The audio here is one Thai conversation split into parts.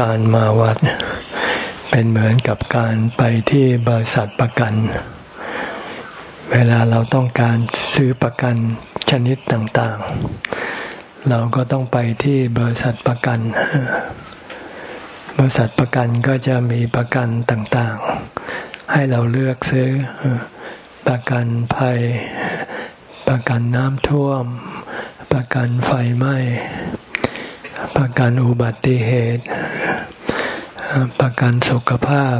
การมาวัด เป็นเหมือนกับการไปที่บริษัทประกัน เวลาเราต้องการซื้อประกันชนิดต่างๆ เราก็ต้องไปที่บริษัทประกัน บริษัทประกันก็จะมีประกันต่างๆ ให้เราเลือกซื้อประกันภัย ประกันน้ำท่วม ประกันไฟไหม้ ประกันอุบัติเหตุ ประกันสุขภาพ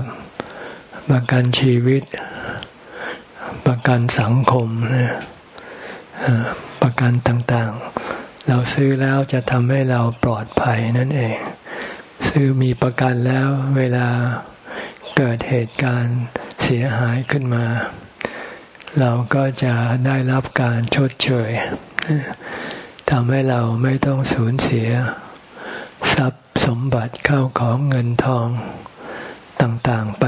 ประกันชีวิต ประกันสังคมประกันต่างๆ เราซื้อแล้วจะทำให้เราปลอดภัยนั่นเอง ซื้อมีประกันแล้วเวลาเกิดเหตุการณ์เสียหายขึ้นมา เราก็จะได้รับการชดเชยทำให้เราไม่ต้องสูญเสีย ทรัพย์สมบัติเข้าของเงินทองต่างๆไป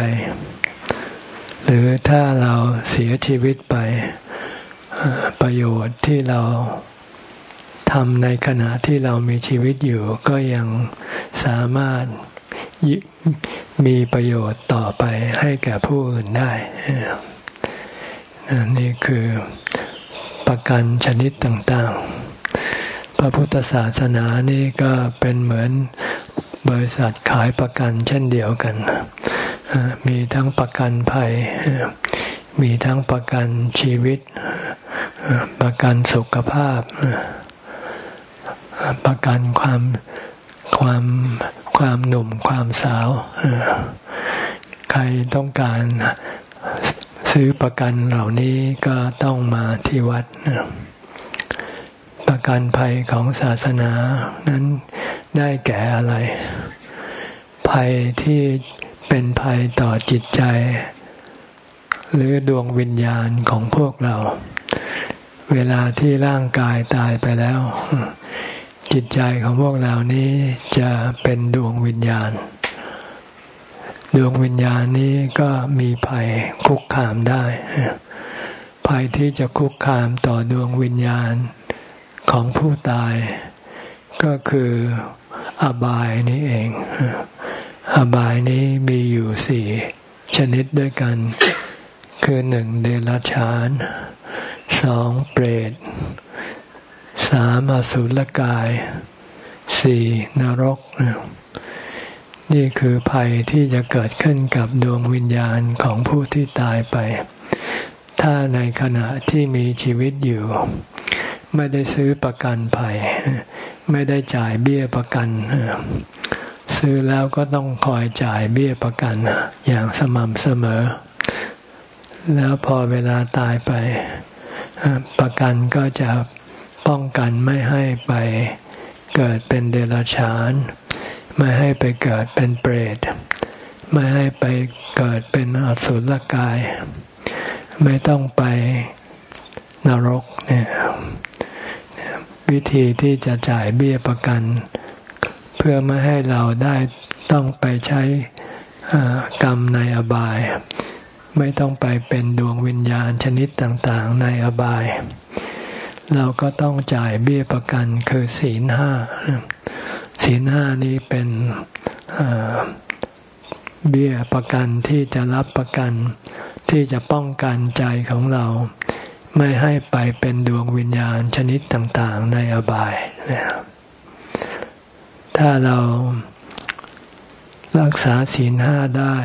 หรือถ้าเราเสียชีวิตไปประโยชน์ที่เราทำในขณะที่เรามีชีวิตอยู่ ก็ยังสามารถมีประโยชน์ต่อไปให้แก่ผู้อื่นได้นี่คือประกันชนิดต่างๆ พระพุทธศาสนานี่ก็เป็นเหมือนบริษัทขายประกันเช่นเดียวกัน มีทั้งประกันภัย มีทั้งประกันชีวิต ประกันสุขภาพ ประกันความความความหนุ่มความสาว ใครต้องการซื้อประกันเหล่านี้ก็ต้องมาที่วัด ประกันภัยของศาสนานั้นได้แก่อะไร ภัยที่เป็นภัยต่อจิตใจ หรือดวงวิญญาณของพวกเรา เวลาที่ร่างกายตายไปแล้ว จิตใจของพวกเรานี้จะเป็นดวงวิญญาณ ดวงวิญญาณนี้ก็มีภัยคุกคามได้ภัยที่จะคุกคามต่อดวงวิญญาณ ของผู้ตาย ก็คืออบายนี้เอง อบายนี้มีอยู่สี่ชนิดด้วยกัน คือหนึ่งเดรัจฉานสองเปรตสามอสุรกายสี่นรก นี่คือภัยที่จะเกิดขึ้นกับดวงวิญญาณของผู้ที่ตายไป ถ้าในขณะที่มีชีวิตอยู่ ไม่ได้ซื้อประกันภัย ไม่ได้จ่ายเบี้ยประกัน ซื้อแล้วก็ต้องคอยจ่ายเบี้ยประกันอย่างสม่ำเสมอ แล้วพอเวลาตายไป ประกันก็จะป้องกันไม่ให้ไปเกิดเป็นเดรัจฉาน ไม่ให้ไปเกิดเป็นเปรต ไม่ให้ไปเกิดเป็นอสุรกาย ไม่ต้องไปนรกเนี่ย วิธีที่จะจ่ายเบี้ยประกัน เพื่อไม่ให้เราได้ต้องไปใช้กรรมในอบาย ไม่ต้องไปเป็นดวงวิญญาณชนิดต่างๆ ในอบาย เราก็ต้องจ่ายเบี้ยประกันคือศีลห้าศีลห้านี้เป็นเบี้ยประกันที่จะรับประกันที่จะป้องกันใจของเรา ไม่ให้ไปเป็นดวงวิญญาณชนิดต่างๆ ในอบายนะถ้าเรารักษาศีลห้าได้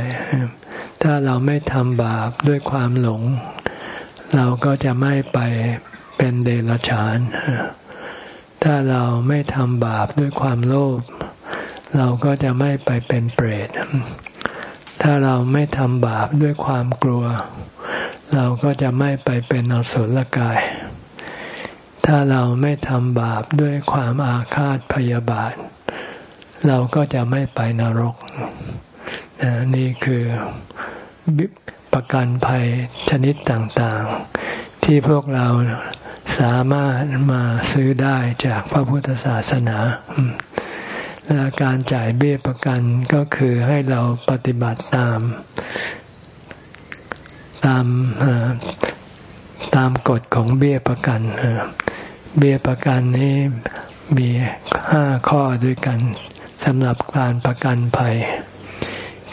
ถ้าเราไม่ทำบาปด้วยความหลง เราก็จะไม่ไปเป็นเดรัจฉาน ถ้าเราไม่ทำบาปด้วยความโลภ เราก็จะไม่ไปเป็นเปรต ถ้าเราไม่ทำบาปด้วยความกลัว เราก็จะไม่ไปเป็นอสุรกาย ถ้าเราไม่ทำบาปด้วยความอาฆาตพยาบาท เราก็จะไม่ไปนรก นี่คือประกันภัยชนิดต่างๆ ที่พวกเราสามารถมาซื้อได้จากพระพุทธศาสนาและการจ่ายเบี้ยประกันก็คือให้เราปฏิบัติตาม ตามตามกฎของเบี้ยประกันเบี้ยประกันนี้มีห้าข้อด้วยกันสำหรับการประกันภัย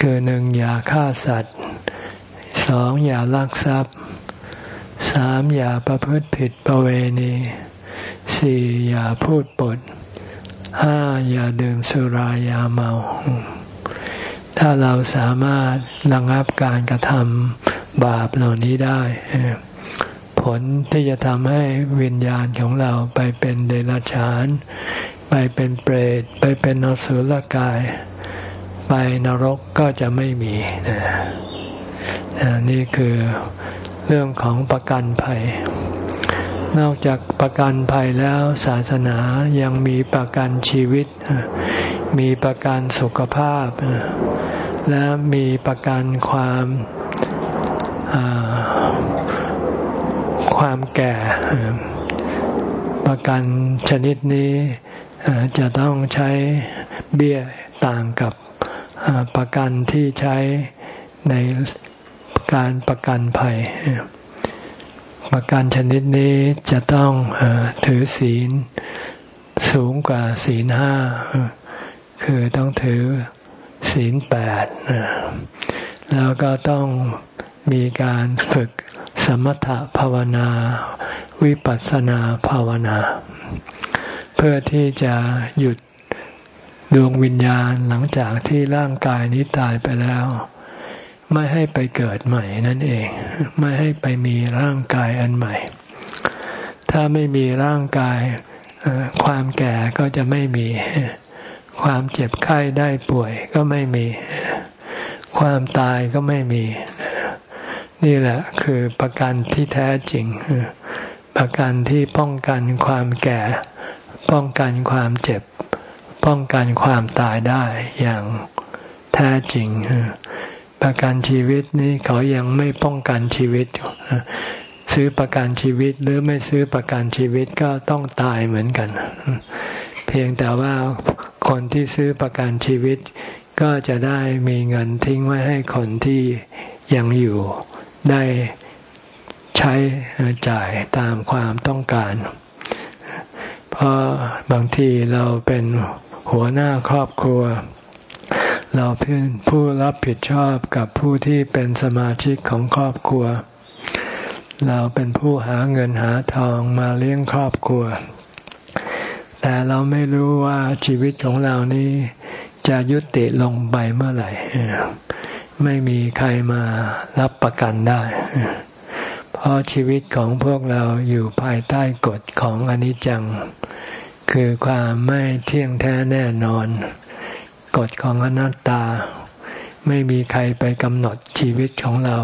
คือหนึ่งอย่าฆ่าสัตว์สองอย่าลักทรัพย์สามอย่าประพฤติผิดประเวณีสี่อย่าพูดปดห้าอย่าดื่มสุรายาเมา ถ้าเราสามารถระงับการกระทำ บาปเหล่านี้ได้ ผลที่จะทำให้วิญญาณของเราไปเป็นเดรัจฉาน ไปเป็นเปรต ไปเป็นนสุลกาย ไปนรกก็จะไม่มีนี่คือเรื่องของประกันภัย นอกจากประกันภัยแล้วศาสนายังมีประกันชีวิต มีประกันสุขภาพ และมีประกันความ ความแก่ ประกันชนิดนี้จะต้องใช้เบี้ยต่างกับประกันที่ใช้ในการประกันภัย ประกันชนิดนี้จะต้องถือศีลสูงกว่าศีลห้า คือต้องถือศีลแปด แล้วก็ต้อง มีการฝึกสมถภาวนา วิปัสสนาภาวนา เพื่อที่จะหยุดดวงวิญญาณหลังจากที่ร่างกายนี้ตายไปแล้ว ไม่ให้ไปเกิดใหม่นั่นเอง ไม่ให้ไปมีร่างกายอันใหม่ ถ้าไม่มีร่างกายความแก่ก็จะไม่มี ความเจ็บไข้ได้ป่วยก็ไม่มี ความตายก็ไม่มี นี่แหละคือประกันที่แท้จริง ประกันที่ป้องกันความแก่ ป้องกันความเจ็บ ป้องกันความตายได้อย่างแท้จริง ประกันชีวิตนี้เขายังไม่ป้องกันชีวิต ซื้อประกันชีวิตหรือไม่ซื้อประกันชีวิตก็ต้องตายเหมือนกัน เพียงแต่ว่าคนที่ซื้อประกันชีวิตก็จะได้มีเงินทิ้งไว้ให้คนที่ยังอยู่ ได้ใช้จ่ายตามความต้องการ เพราะบางทีเราเป็นหัวหน้าครอบครัว เราเป็นผู้รับผิดชอบกับผู้ที่เป็นสมาชิกของครอบครัว เราเป็นผู้หาเงินหาทองมาเลี้ยงครอบครัว แต่เราไม่รู้ว่าชีวิตของเรานี้จะยุติลงไปเมื่อไหร่ ไม่มีใครมารับประกันได้ เพราะชีวิตของพวกเราอยู่ภายใต้กฎของอนิจจัง คือความไม่เที่ยงแท้แน่นอน กฎของอนัตตา ไม่มีใครไปกำหนดชีวิตของเรา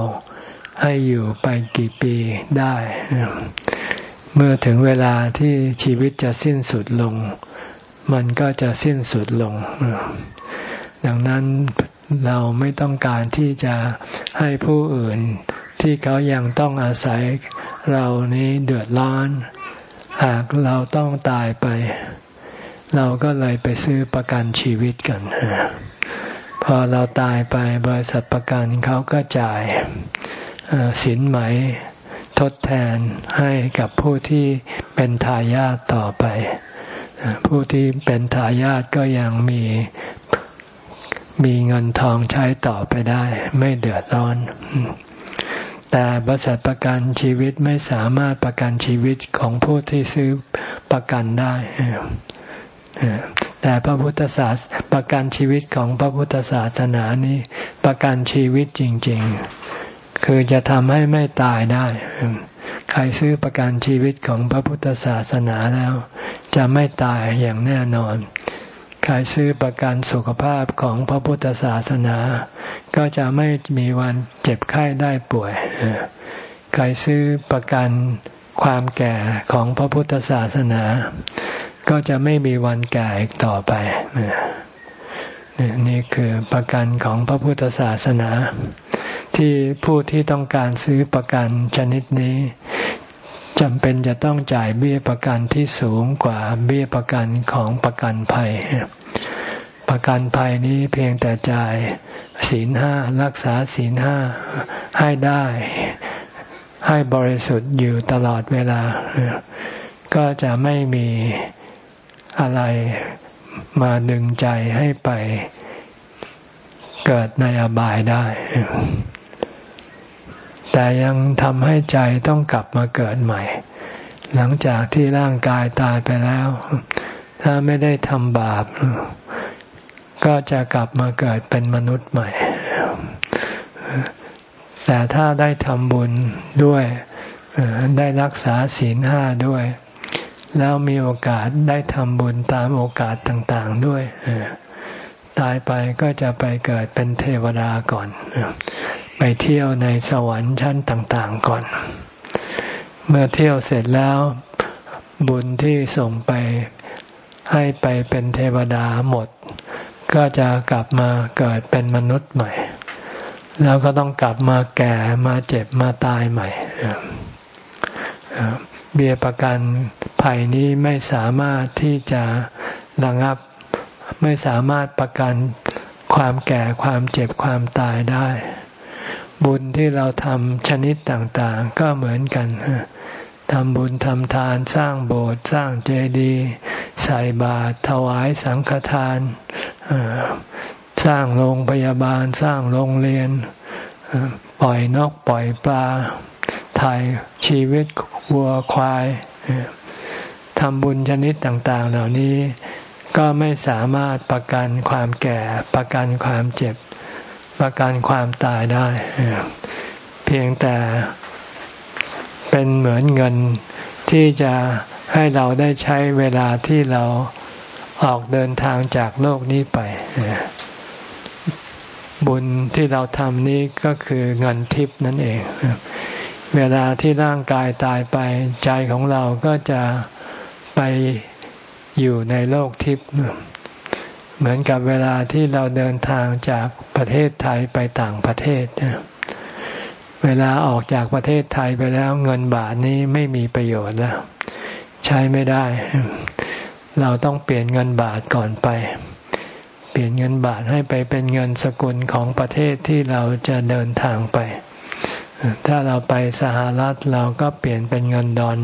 ให้อยู่ไปกี่ปีได้ เมื่อถึงเวลาที่ชีวิตจะสิ้นสุดลง มันก็จะสิ้นสุดลงดังนั้น เราไม่ต้องการที่จะให้ผู้อื่นที่เขายังต้องอาศัยเรานี้เดือดร้อน หากเราต้องตายไป เราก็เลยไปซื้อประกันชีวิตกัน พอเราตายไปบริษัทประกันเขาก็จ่ายสินไหมทดแทนให้กับผู้ที่เป็นทายาทต่อไป ผู้ที่เป็นทายาทก็ยังมี มีเงินทองใช้ต่อไปได้ ไม่เดือดร้อน แต่บริษัทประกันชีวิตไม่สามารถประกันชีวิตของผู้ที่ซื้อประกันได้แต่พระพุทธศาสประกันชีวิตของพระพุทธศาสนานี้ ประกันชีวิตจริง ๆ คือจะทำให้ไม่ตายได้ ใครซื้อประกันชีวิตของพระพุทธศาสนาแล้ว จะไม่ตายอย่างแน่นอน ใครซื้อประกันสุขภาพของพระพุทธศาสนา ก็จะไม่มีวันเจ็บไข้ได้ป่วย ใครซื้อประกันความแก่ของพระพุทธศาสนา ก็จะไม่มีวันแก่อีกต่อไป นี่คือประกันของพระพุทธศาสนา ที่ผู้ที่ต้องการซื้อประกันชนิดนี้ จำเป็นจะต้องจ่ายเบี้ยประกันที่สูงกว่าเบี้ยประกันของประกันภัย ประกันภัยนี้เพียงแต่จ่ายศีลห้ารักษาศีลห้าให้ได้ ให้บริสุทธิ์อยู่ตลอดเวลา ก็จะไม่มีอะไรมาดึงใจให้ไปเกิดในอบายได้ แต่ยังทำให้ใจต้องกลับมาเกิดใหม่ หลังจากที่ร่างกายตายไปแล้ว ถ้าไม่ได้ทำบาป ก็จะกลับมาเกิดเป็นมนุษย์ใหม่ แต่ถ้าได้ทำบุญด้วยได้รักษาศีลห้าด้วย แล้วมีโอกาสได้ทำบุญตามโอกาสต่าง ๆด้วย ตายไปก็จะไปเกิดเป็นเทวดาก่อน ไปเที่ยวในสวรรค์ชั้นต่างๆก่อน เมื่อเที่ยวเสร็จแล้วบุญที่ส่งไปให้ไปเป็นเทวดาหมด ก็จะกลับมาเกิดเป็นมนุษย์ใหม่ แล้วก็ต้องกลับมาแก่มาเจ็บมาตายใหม่เบี้ยประกันภัยนี้ไม่สามารถที่จะระงับ ไม่สามารถประกันความแก่ความเจ็บความตายได้ บุญที่เราทำชนิดต่างๆ ก็เหมือนกันทำบุญทำทานสร้างโบสถ์สร้างเจดีย์ใส่บาตรถวายสังฆทานสร้างโรงพยาบาลสร้างโรงเรียนปล่อยนกปล่อยปลาถ่ายชีวิตวัวควายทำบุญชนิดต่าง ๆ เหล่านี้ ก็ไม่สามารถประกันความแก่ประกันความเจ็บ ประกันความตายได้ เพียงแต่เป็นเหมือนเงินที่จะให้เราได้ใช้เวลาที่เราออกเดินทางจากโลกนี้ไป บุญที่เราทำนี้ก็คือเงินทิพนั่นเอง เวลาที่ร่างกายตายไปใจของเราก็จะไป อยู่ในโลกทิพย์เหมือนกับเวลาที่เราเดินทางจากประเทศไทยไปต่างประเทศ เวลาออกจากประเทศไทยไปแล้วเงินบาทนี้ไม่มีประโยชน์แล้ว ใช้ไม่ได้ เราต้องเปลี่ยนเงินบาทก่อนไป เปลี่ยนเงินบาทให้ไปเป็นเงินสกุลของประเทศที่เราจะเดินทางไป ถ้าเราไปสหรัฐเราก็เปลี่ยนเป็นเงินดอน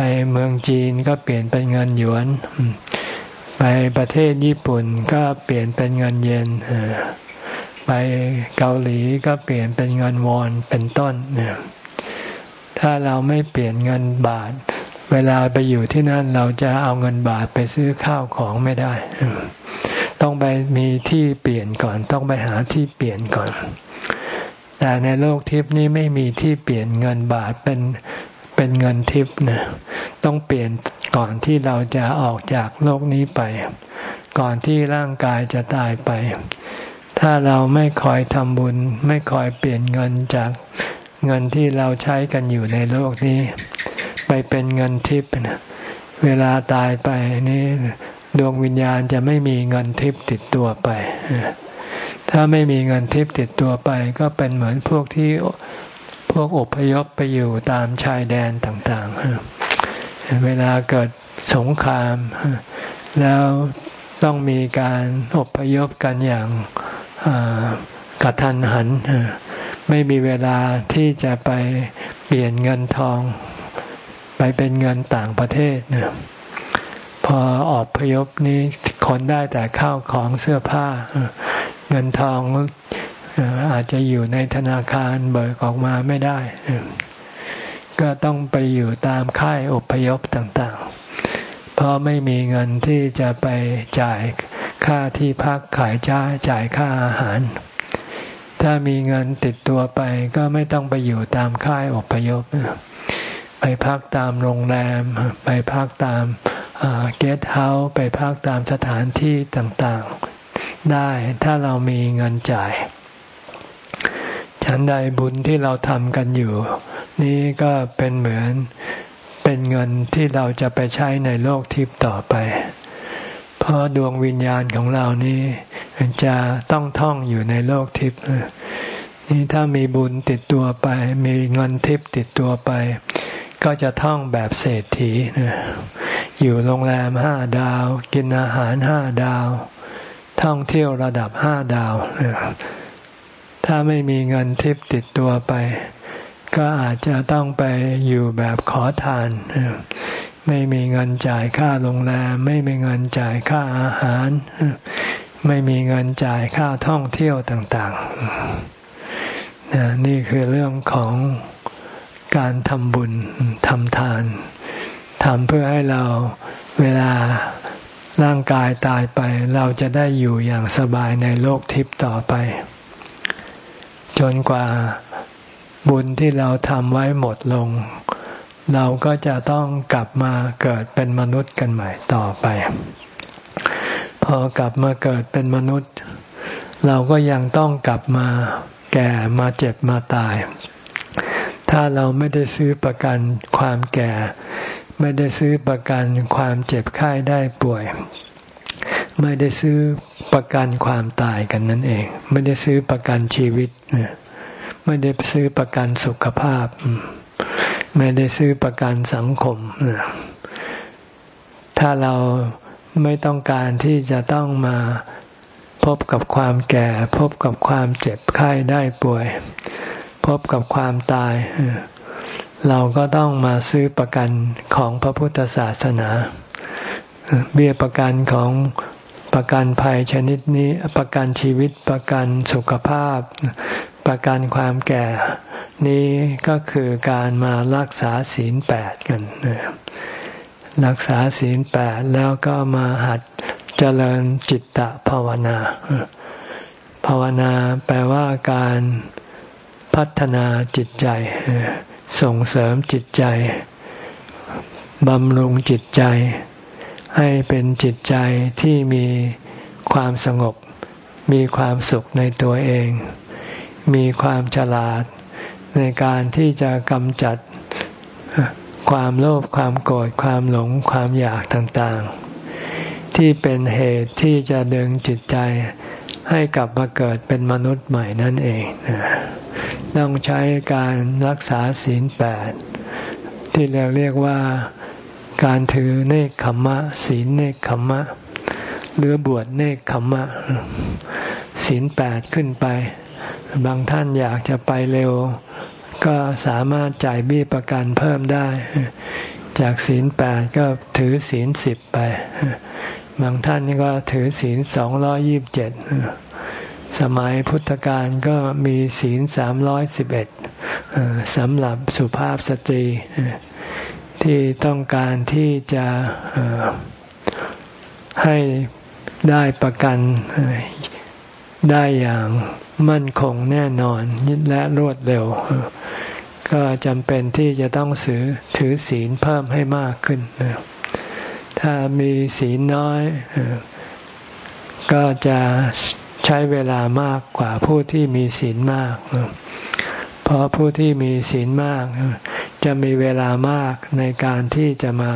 ไปเมืองจีนก็เปลี่ยนเป็นเงินหยวน ไปประเทศญี่ปุ่นก็เปลี่ยนเป็นเงินเยนไปเกาหลีก็เปลี่ยนเป็นเงินวอนเป็นต้นถ้าเราไม่เปลี่ยนเงินบาท เวลาไปอยู่ที่นั่นเราจะเอาเงินบาทไปซื้อข้าวของไม่ได้ ต้องไปมีที่เปลี่ยนก่อน ต้องไปหาที่เปลี่ยนก่อนแต่ในโลกทิพย์นี้ไม่มีที่เปลี่ยนเงินบาทเป็น เป็นเงินทิพย์นะต้องเปลี่ยนก่อนที่เราจะออกจากโลกนี้ไป ก่อนที่ร่างกายจะตายไป ถ้าเราไม่คอยทำบุญ ไม่คอยเปลี่ยนเงินจากเงินที่เราใช้กันอยู่ในโลกนี้ ไปเป็นเงินทิพย์เวลาตายไปนี่ดวงวิญญาณจะไม่มีเงินทิพย์ติดตัวไป ถ้าไม่มีเงินทิพย์ติดตัวไป ก็เป็นเหมือนพวกที่ พวกอพยพไปอยู่ตามชายแดนต่างๆ เวลาเกิดสงคราม แล้วต้องมีการอพยพกันอย่างกระทันหัน ไม่มีเวลาที่จะไปเปลี่ยนเงินทอง ไปเป็นเงินต่างประเทศพอออกพยพนี้คนได้แต่ข้าวของเสื้อผ้า เงินทอง อาจจะอยู่ในธนาคารเบิกออกมาไม่ได้ ก็ต้องไปอยู่ตามค่ายอพยพต่างๆ เพราะไม่มีเงินที่จะไปจ่ายค่าที่พักขายจ้าจ่ายค่าอาหาร ถ้ามีเงินติดตัวไปก็ไม่ต้องไปอยู่ตามค่ายอพยพไปพักตามโรงแรม ไปพักตามเกสต์เฮาส์ไปพักตามสถานที่ต่างๆ ได้ถ้าเรามีเงินจ่าย ฉันใดบุญที่เราทำกันอยู่ นี่ก็เป็นเหมือนเป็นเงินที่เราจะไปใช้ในโลกทิพย์ต่อไป เพราะดวงวิญญาณของเรานี่จะต้องท่องอยู่ในโลกทิพย์นี่ถ้ามีบุญติดตัวไป มีเงินทิพย์ติดตัวไป ก็จะท่องแบบเศรษฐีอยู่โรงแรมห้าดาว กินอาหารห้าดาว ท่องเที่ยวระดับห้าดาว ถ้าไม่มีเงินทิพติดตัวไป ก็อาจจะต้องไปอยู่แบบขอทาน ไม่มีเงินจ่ายค่าโรงแรม ไม่มีเงินจ่ายค่าอาหาร ไม่มีเงินจ่ายค่าท่องเที่ยวต่างๆ นี่คือเรื่องของการทำบุญทำทานทำเพื่อให้เราเวลาร่างกายตายไป เราจะได้อยู่อย่างสบายในโลกทิพย์ต่อไป จนกว่าบุญที่เราทำไว้หมดลง เราก็จะต้องกลับมาเกิดเป็นมนุษย์กันใหม่ต่อไป พอกลับมาเกิดเป็นมนุษย์ เราก็ยังต้องกลับมาแก่มาเจ็บมาตาย ถ้าเราไม่ได้ซื้อประกันความแก่ ไม่ได้ซื้อประกันความเจ็บไข้ได้ป่วย ไม่ได้ซื้อประกันความตายกันนั่นเอง ไม่ได้ซื้อประกันชีวิต ไม่ได้ซื้อประกันสุขภาพ ไม่ได้ซื้อประกันสังคม ถ้าเราไม่ต้องการที่จะต้องมาพบกับความแก่ พบกับความเจ็บไข้ได้ป่วย พบกับความตาย เราก็ต้องมาซื้อประกันของพระพุทธศาสนา เบี้ยประกันของ ประกันภัยชนิดนี้ประกันชีวิตประกันสุขภาพ ประกันความแก่ นี้ก็คือการมารักษาศีลแปดกันรักษาศีลแปดแล้วก็มาหัดเจริญจิตตภาวนา ภาวนาแปลว่าการพัฒนาจิตใจ ส่งเสริมจิตใจบำรุงจิตใจ ให้เป็นจิตใจที่มีความสงบ มีความสุขในตัวเอง มีความฉลาด ในการที่จะกำจัดความโลภความโกรธความหลงความอยากต่างๆ ที่เป็นเหตุที่จะดึงจิตใจให้กลับมาเกิดเป็นมนุษย์ใหม่นั่นเองต้องใช้การรักษาศีลแปดที่เราเรียกว่า การถือเนคขมมะ ศีลเนคขมมะ หรือบวชเนคขมมะ ศีลแปดขึ้นไป บางท่านอยากจะไปเร็ว ก็สามารถจ่ายบี้ประกันเพิ่มได้ จากศีลแปดก็ถือศีลสิบไป บางท่านก็ถือศีลสองร้อยิบเจ็ดสมัยพุทธกาลก็มีศีลสามร้อยสิบเอ็ดสำหรับสุภาพสตรี ที่ต้องการที่จะให้ได้ประกันได้อย่างมั่นคงแน่นอนและรวดเร็ว ก็จำเป็นที่จะต้องสือถือศีลเพิ่มให้มากขึ้น ถ้ามีศีลน้อย ก็จะใช้เวลามากกว่าผู้ที่มีศีลมาก เพราะผู้ที่มีศีลมาก จะมีเวลามากในการที่จะมา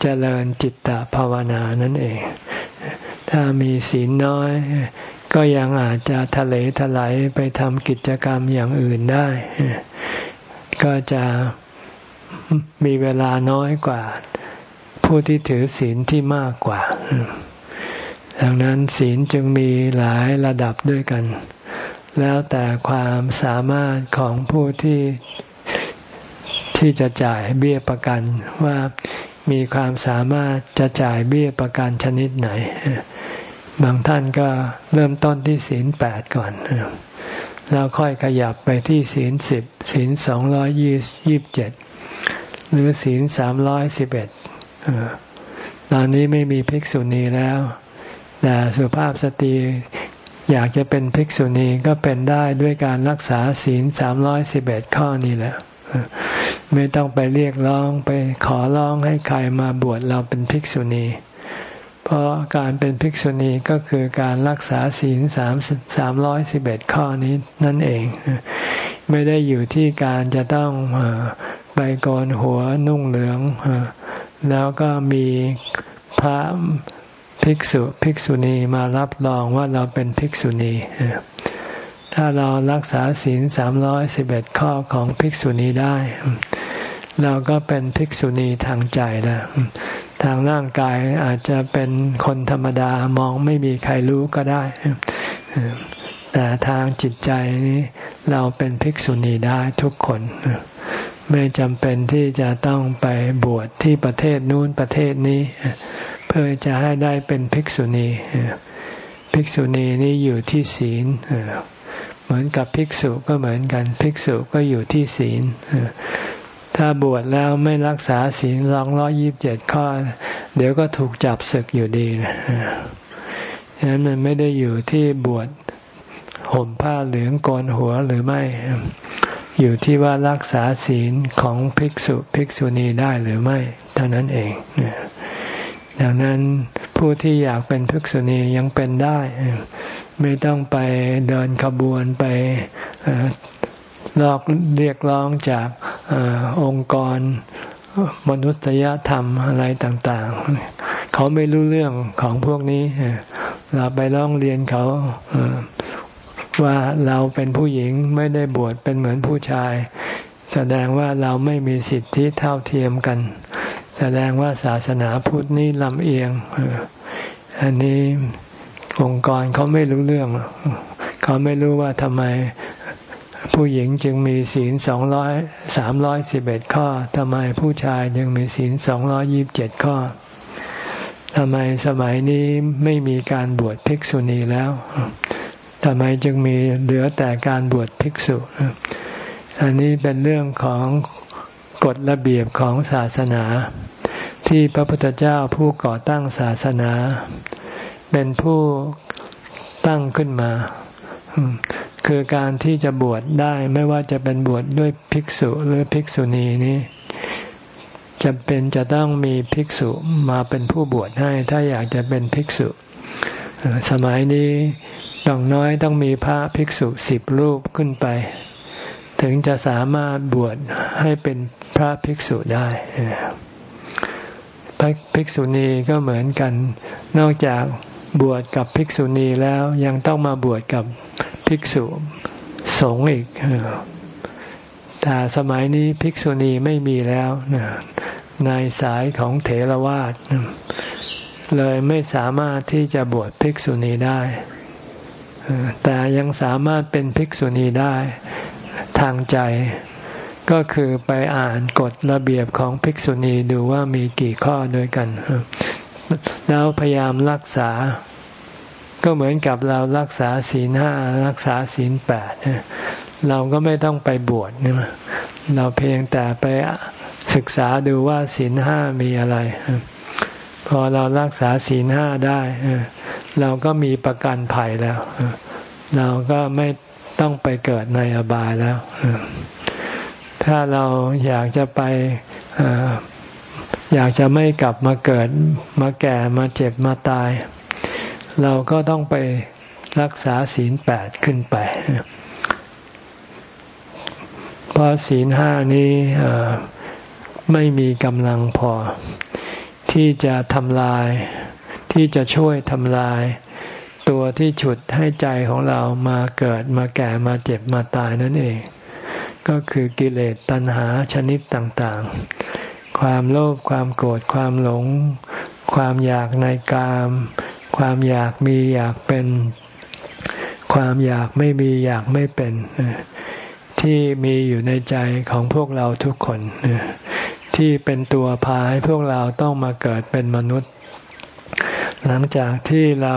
เจริญจิตตภาวนานั่นเอง ถ้ามีศีลน้อย ก็ยังอาจจะทะเลทลายไปทำกิจกรรมอย่างอื่นได้ ก็จะมีเวลาน้อยกว่า ผู้ที่ถือศีลที่มากกว่า ดังนั้นศีลจึงมีหลายระดับด้วยกัน แล้วแต่ความสามารถของผู้ที่ ที่จะจ่ายเบี้ยประกันว่ามีความสามารถจะจ่ายเบี้ยประกันชนิดไหน บางท่านก็เริ่มต้นที่ศีลแปดก่อน แล้วค่อยขยับไปที่ศีลสิบศีลสองร้อยยี่สิบเจ็ดหรือศีลสามร้อยสิบเอ็ดตอนนี้ไม่มีภิกษุณีแล้ว แต่สุภาพสตรีอยากจะเป็นภิกษุณีก็เป็นได้ด้วยการรักษาศีลสามร้อยสิบเอ็ดข้อนี้แหละ ไม่ต้องไปเรียกร้องไปขอร้องให้ใครมาบวชเราเป็นภิกษุณี เพราะการเป็นภิกษุณีก็คือการรักษาศีลสามสามร้อยสิบเอ็ดข้อนี้นั่นเอง ไม่ได้อยู่ที่การจะต้องไปกรหัวนุ่งเหลือง แล้วก็มีพระภิกษุภิกษุณีมารับรองว่าเราเป็นภิกษุณี ถ้าเรารักษาศีลสามร้อยสิบเอ็ดข้อของภิกษุณีได้ เราก็เป็นภิกษุณีทางใจแล้วทางร่างกายอาจจะเป็นคนธรรมดามองไม่มีใครรู้ก็ได้ แต่ทางจิตใจนี้เราเป็นภิกษุณีได้ทุกคน ไม่จำเป็นที่จะต้องไปบวชที่ประเทศนู้นประเทศนี้ เพื่อจะให้ได้เป็นภิกษุณี ภิกษุณีนี้อยู่ที่ศีลเหมือนกับภิกษุก็เหมือนกัน ภิกษุก็อยู่ที่ศีลถ้าบวชแล้วไม่รักษาศีลสองร้อยิบเจ็ดข้อ เดี๋ยวก็ถูกจับศึกอยู่ดีนะฉะนั้นมันไม่ได้อยู่ที่บวชห่มผ้าเหลืองโกนหัวหรือไม่ อยู่ที่ว่ารักษาศีลของภิกษุภิกษุณีได้หรือไม่เท่านั้นเอง ดังนั้นผู้ที่อยากเป็นภิกษุณียังเป็นได้ ไม่ต้องไปเดินขบวนไปลอกเรียกร้องจากอองค์กรมนุษยธรรมอะไรต่างๆ เขาไม่รู้เรื่องของพวกนี้เราไปร้องเรียนเขาว่าเราเป็นผู้หญิงไม่ได้บวชเป็นเหมือนผู้ชาย แสดงว่าเราไม่มีสิทธิเท่าเทียมกัน แสดงว่าศาสนาพุทธนี้ลำเอียงอันนี้องค์กรเขาไม่รู้เรื่อง เขาไม่รู้ว่าทำไมผู้หญิงจึงมีศีลสองร้อยสามร้อยสิบเอ็ดข้อทำไมผู้ชายจึงมีศีลสองร้อยิบเจ็ดข้อทำไมสมัยนี้ไม่มีการบวชภิกษุณีแล้วทำไมจึงมีเหลือแต่การบวชภิกษุ อันนี้เป็นเรื่องของกฎระเบียบของศาสนา ที่พระพุทธเจ้าผู้ก่อตั้งศาสนา เป็นผู้ตั้งขึ้นมา คือการที่จะบวชได้ไม่ว่าจะเป็นบวชดด้วยภิกษุหรือภิกษุณีนี้จำเป็นจะต้องมีภิกษุมาเป็นผู้บวชให้ ถ้าอยากจะเป็นภิกษุ สมัยนี้ต้องน้อยต้องมีพระภิกษุสิบรูปขึ้นไป ถึงจะสามารถบวชให้เป็นพระภิกษุได้พระภิกษุณีก็เหมือนกัน นอกจากบวชกับภิกษุณีแล้วยังต้องมาบวชกับภิกษุสงฆ์อีก แต่สมัยนี้ภิกษุณีไม่มีแล้วในสายของเถรวาทเลยไม่สามารถที่จะบวชภิกษุณีได้ แต่ยังสามารถเป็นภิกษุณีได้ ทางใจ ก็คือไปอ่านกฎระเบียบของภิกษุณีดูว่ามีกี่ข้อด้วยกัน แล้วพยายามรักษา ก็เหมือนกับเรารักษาศีลห้ารักษาศีลแปดเราก็ไม่ต้องไปบวชเนี่ยเราเพียงแต่ไปศึกษาดูว่าศีลห้ามีอะไร พอเรารักษาศีลห้าได้ เราก็มีประกันภัยแล้ว เราก็ไม่ ต้องไปเกิดในอบายแล้ว ถ้าเราอยากจะไปอยากจะไม่กลับมาเกิดมาแก่มาเจ็บมาตาย เราก็ต้องไปรักษาศีลแปดขึ้นไป เพราะศีลห้านี้ไม่มีกำลังพอ ที่จะทำลาย ที่จะช่วยทำลาย ตัวที่ฉุดให้ใจของเรามาเกิดมาแก่มาเจ็บมาตายนั่นเอง ก็คือกิเลสตัณหาชนิดต่างๆ ความโลภความโกรธความหลง ความอยากในกาม ความอยากมีอยากเป็น ความอยากไม่มีอยากไม่เป็น ที่มีอยู่ในใจของพวกเราทุกคน ที่เป็นตัวพาให้พวกเราต้องมาเกิดเป็นมนุษย์ หลังจากที่เรา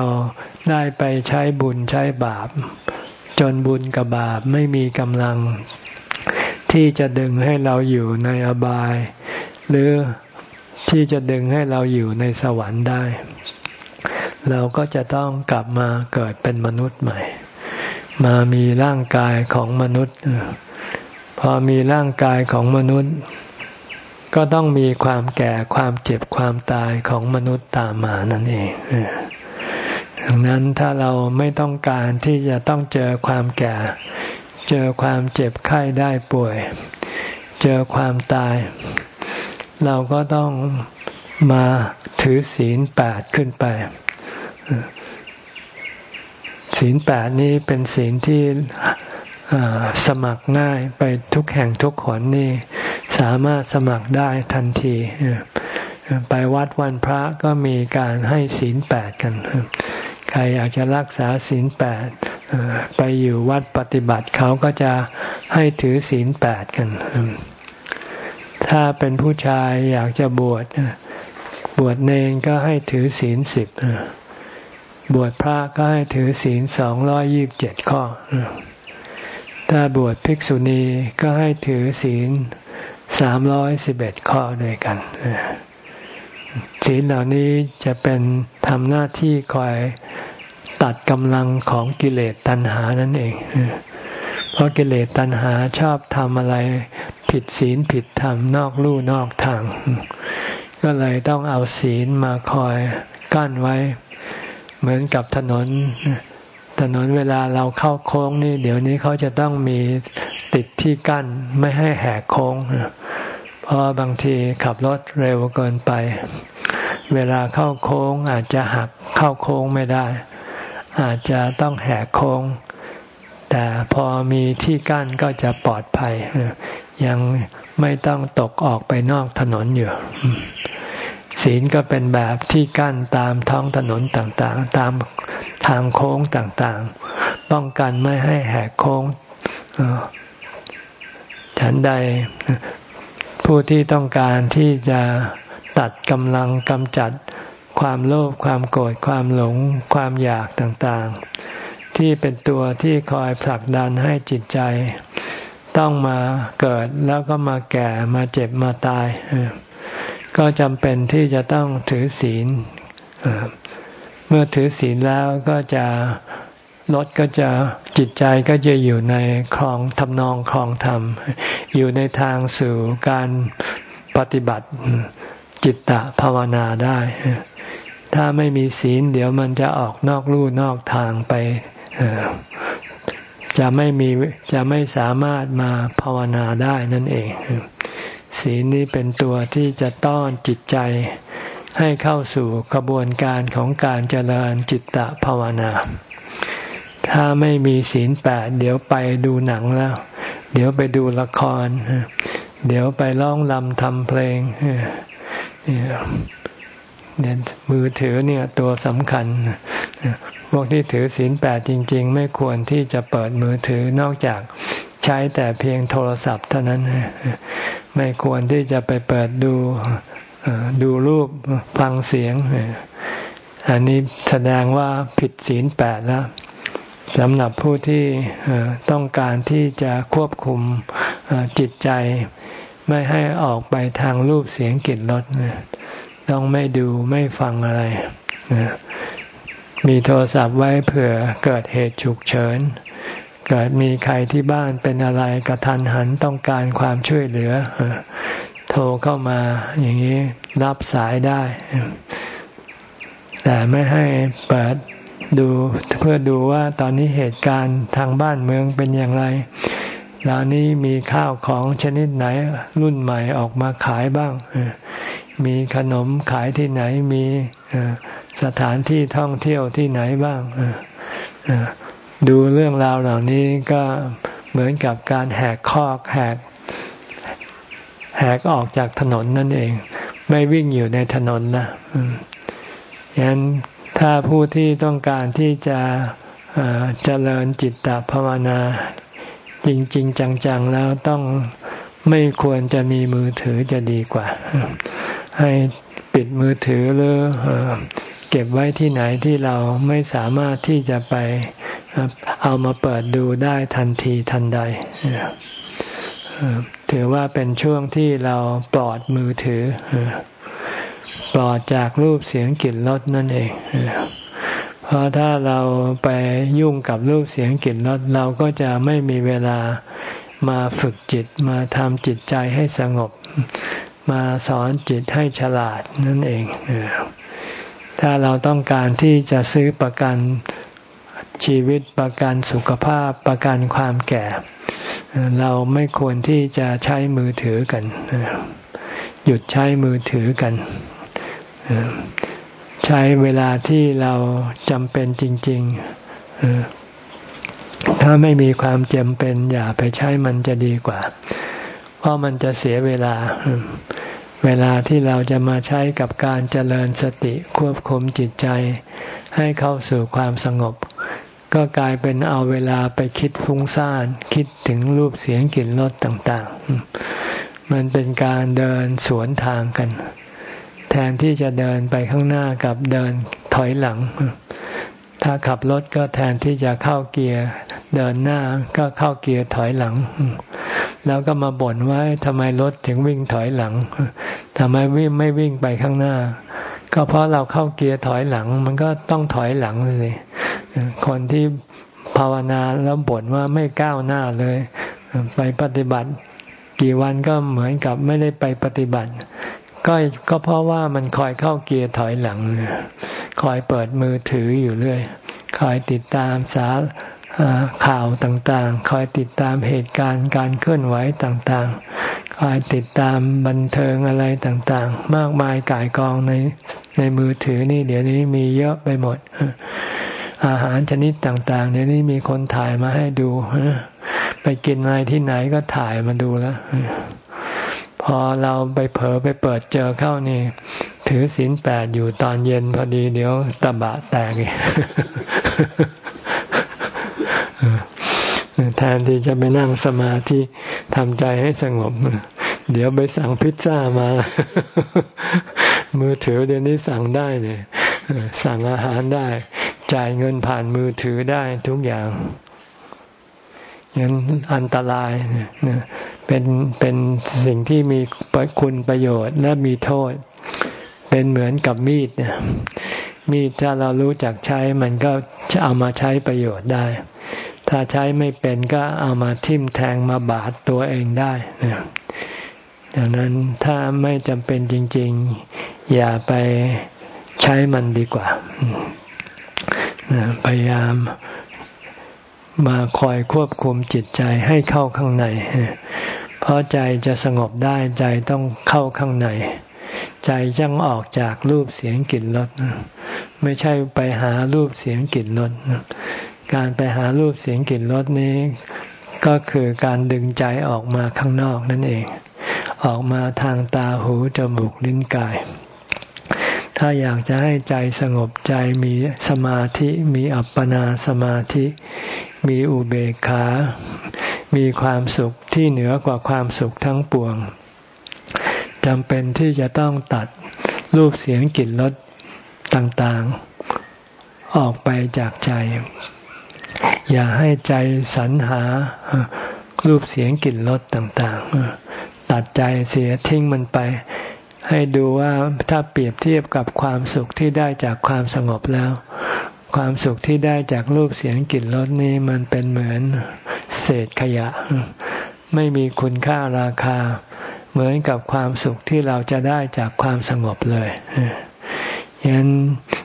ได้ไปใช้บุญใช้บาป จนบุญกับบาปไม่มีกำลัง ที่จะดึงให้เราอยู่ในอบาย หรือที่จะดึงให้เราอยู่ในสวรรค์ได้ เราก็จะต้องกลับมาเกิดเป็นมนุษย์ใหม่ มามีร่างกายของมนุษย์ พอมีร่างกายของมนุษย์ ก็ต้องมีความแก่ความเจ็บความตายของมนุษย์ตามมานั่นเองดังนั้นถ้าเราไม่ต้องการที่จะต้องเจอความแก่ เจอความเจ็บไข้ได้ป่วย เจอความตาย เราก็ต้องมาถือศีลแปดขึ้นไป ศีลแปดนี้เป็นศีลที่ สมัครง่ายไปทุกแห่งทุกหนนี่ สามารถสมัครได้ทันทีไปวัดวันพระก็มีการให้ศีลแปดกัน ใครอยากจะรักษาศีลแปดไปอยู่วัดปฏิบัติเขาก็จะให้ถือศีลแปดกัน ถ้าเป็นผู้ชายอยากจะบวชบวชเนนก็ให้ถือศีลสิบบวชพระก็ให้ถือศีลสองร้อยยิบเจ็ดข้อ ถ้าบวชภิกษุณีก็ให้ถือศีลสามร้อยสิบเอ็ดข้อด้วยกันศีลเหล่านี้จะเป็นทำหน้าที่คอยตัดกำลังของกิเลสตัณหานั่นเอง เพราะกิเลสตัณหาชอบทำอะไรผิดศีลผิดธรรมนอกลู่นอกทาง ก็เลยต้องเอาศีลมาคอยกั้นไว้ เหมือนกับถนน ถนนเวลาเราเข้าโค้งนี่ เดี๋ยวนี้เขาจะต้องมีติดที่กั้นไม่ให้แหกโค้งเพราะบางทีขับรถเร็วเกินไป เวลาเข้าโค้งอาจจะหักเข้าโค้งไม่ได้ อาจจะต้องแหกโค้ง แต่พอมีที่กั้นก็จะปลอดภัยยังไม่ต้องตกออกไปนอกถนนอยู่ ศีลก็เป็นแบบที่กั้นตามท้องถนนต่างๆ ตามทางโค้งต่างๆ ป้องกันไม่ให้แหกโค้งฉันใดผู้ที่ต้องการที่จะตัดกำลังกำจัดความโลภความโกรธความหลง ความอยากต่างๆ ที่เป็นตัวที่คอยผลักดันให้จิตใจ ต้องมาเกิดแล้วก็มาแก่มาเจ็บมาตาย ก็จำเป็นที่จะต้องถือศีล เมื่อถือศีลแล้วก็จะรถก็จะจิตใจก็จะอยู่ในคลองทำนองคลองธรรม อยู่ในทางสู่การปฏิบัติจิตตะภาวนาได้ ถ้าไม่มีศีล เดี๋ยวมันจะออกนอกลู่นอกทางไปจะไม่มีจะไม่สามารถมาภาวนาได้นั่นเอง ศีลนี้เป็นตัวที่จะต้อนจิตใจ ให้เข้าสู่กระบวนการของการเจริญจิตตภาวนา ถ้าไม่มีศีลแปดเดี๋ยวไปดูหนังแล้ว เดี๋ยวไปดูละคร เดี๋ยวไปร้องลำทำเพลงเนี่ยมือถือเนี่ยตัวสำคัญพวกที่ถือศีลแปดจริง ๆ ไม่ควรที่จะเปิดมือถือนอกจาก ใช้แต่เพียงโทรศัพท์เท่านั้น ไม่ควรที่จะไปเปิดดูดูรูปฟังเสียง อันนี้แสดงว่าผิดศีลแปดแล้วสำหรับผู้ที่ต้องการที่จะควบคุมจิตใจไม่ให้ออกไปทางรูปเสียงกลิ่นรสต้องไม่ดูไม่ฟังอะไร มีโทรศัพท์ไว้เผื่อเกิดเหตุฉุกเฉิน เกิดมีใครที่บ้านเป็นอะไรกระทันหันต้องการความช่วยเหลือ โทรเข้ามาอย่างนี้รับสายได้ แต่ไม่ให้เปิดดูเพื่อดูว่าตอนนี้เหตุการณ์ทางบ้านเมืองเป็นอย่างไรตอนนี้มีข้าวของชนิดไหนรุ่นใหม่ออกมาขายบ้าง มีขนมขายที่ไหน มีสถานที่ท่องเที่ยวที่ไหนบ้าง ดูเรื่องราวเหล่านี้ก็เหมือนกับการแหกคอกแหกแหกออกจากถนนนั่นเอง ไม่วิ่งอยู่ในถนนนะฉะนั้นถ้าผู้ที่ต้องการที่จะเจริญจิตตภาวนา จริง ๆ จัง ๆ แล้วต้องไม่ควรจะมีมือถือจะดีกว่า ให้ปิดมือถือหรือเก็บไว้ที่ไหนที่เราไม่สามารถที่จะไป เอามาเปิดดูได้ทันทีทันใดถือว่าเป็นช่วงที่เราปลอดมือถือ ปลอดจากรูปเสียงกลิ่นรสนั่นเองเพราะถ้าเราไปยุ่งกับรูปเสียงกลิ่นรสเราก็จะไม่มีเวลามาฝึกจิตมาทำจิตใจให้สงบ มาสอนจิตให้ฉลาดนั่นเองถ้าเราต้องการที่จะซื้อประกัน ชีวิตประกันสุขภาพประกันความแก่ เราไม่ควรที่จะใช้มือถือกัน หยุดใช้มือถือกัน ใช้เวลาที่เราจำเป็นจริง ๆ ถ้าไม่มีความจำเป็น อย่าไปใช้มันจะดีกว่า เพราะมันจะเสียเวลาเวลาที่เราจะมาใช้กับการเจริญสติควบคุมจิตใจ ให้เข้าสู่ความสงบ ก็กลายเป็นเอาเวลาไปคิดฟุ้งซ่านคิดถึงรูปเสียงกลิ่นรสต่างๆ มันเป็นการเดินสวนทางกัน แทนที่จะเดินไปข้างหน้ากับเดินถอยหลัง ถ้าขับรถก็แทนที่จะเข้าเกียร์เดินหน้าก็เข้าเกียร์ถอยหลัง แล้วก็มาบ่นว่าทำไมรถถึงวิ่งถอยหลังทำไมวิ่งไม่วิ่งไปข้างหน้า ก็เพราะเราเข้าเกียร์ถอยหลัง มันก็ต้องถอยหลังเลย คนที่ภาวนาแล้วบ่นว่าไม่ก้าวหน้าเลย ไปปฏิบัติ กี่วันก็เหมือนกับไม่ได้ไปปฏิบัติ ก็ก็เพราะว่ามันคอยเข้าเกียร์ถอยหลัง คอยเปิดมือถืออยู่เรื่อย คอยติดตามสารข่าวต่างๆ คอยติดตามเหตุการณ์การเคลื่อนไหวต่างๆ คอยติดตามบันเทิงอะไรต่างๆ มากมายกายกองในในมือถือนี่เดี๋ยวนี้มีเยอะไปหมด อาหารชนิดต่างๆเดี๋ยวนี้มีคนถ่ายมาให้ดูไปกินอะไรที่ไหนก็ถ่ายมาดูแล้วพอเราไปเผลอไปเปิดเจอเข้านี่ ถือศีลแปดอยู่ตอนเย็นพอดีเดี๋ยวตะบะแตกแทนที่จะไปนั่งสมาธิทำใจให้สงบ เดี๋ยวไปสั่งพิซซ่ามา มือถือเดี๋ยวนี้สั่งได้เนี่ยสั่งอาหารได้ จ่ายเงินผ่านมือถือได้ทุกอย่างยั้นอันตรายเป็นเป็นสิ่งที่มีคุณประโยชน์และมีโทษ เป็นเหมือนกับมีดเนี่ยมีดถ้าเรารู้จักใช้มันก็จะเอามาใช้ประโยชน์ได้ ถ้าใช้ไม่เป็นก็เอามาทิ่มแทงมาบาดตัวเองได้ดังนั้นถ้าไม่จำเป็นจริง ๆ อย่าไปใช้มันดีกว่า พยายามมาคอยควบคุมจิตใจให้เข้าข้างใน เพราะใจจะสงบได้ใจต้องเข้าข้างใน ใจจังออกจากรูปเสียงกลิ่นรสไม่ใช่ไปหารูปเสียงกลิ่นรสการไปหารูปเสียงกลิ่นรสนี้ก็คือการดึงใจออกมาข้างนอกนั่นเอง ออกมาทางตาหูจมูกลิ้นกาย ถ้าอยากจะให้ใจสงบใจมีสมาธิมีอัปปนาสมาธิ มีอุเบกขา มีความสุขที่เหนือกว่าความสุขทั้งปวงจำเป็นที่จะต้องตัดรูปเสียงกลิ่นรสต่างๆ ออกไปจากใจ อย่าให้ใจสรรหารูปเสียงกลิ่นรสต่างๆ ตัดใจเสียทิ้งมันไป ให้ดูว่าถ้าเปรียบเทียบกับความสุขที่ได้จากความสงบแล้ว ความสุขที่ได้จากรูปเสียงกลิ่นรสนี้มันเป็นเหมือนเศษขยะ ไม่มีคุณค่าราคา เหมือนกับความสุขที่เราจะได้จากความสงบเลยยัางนั้น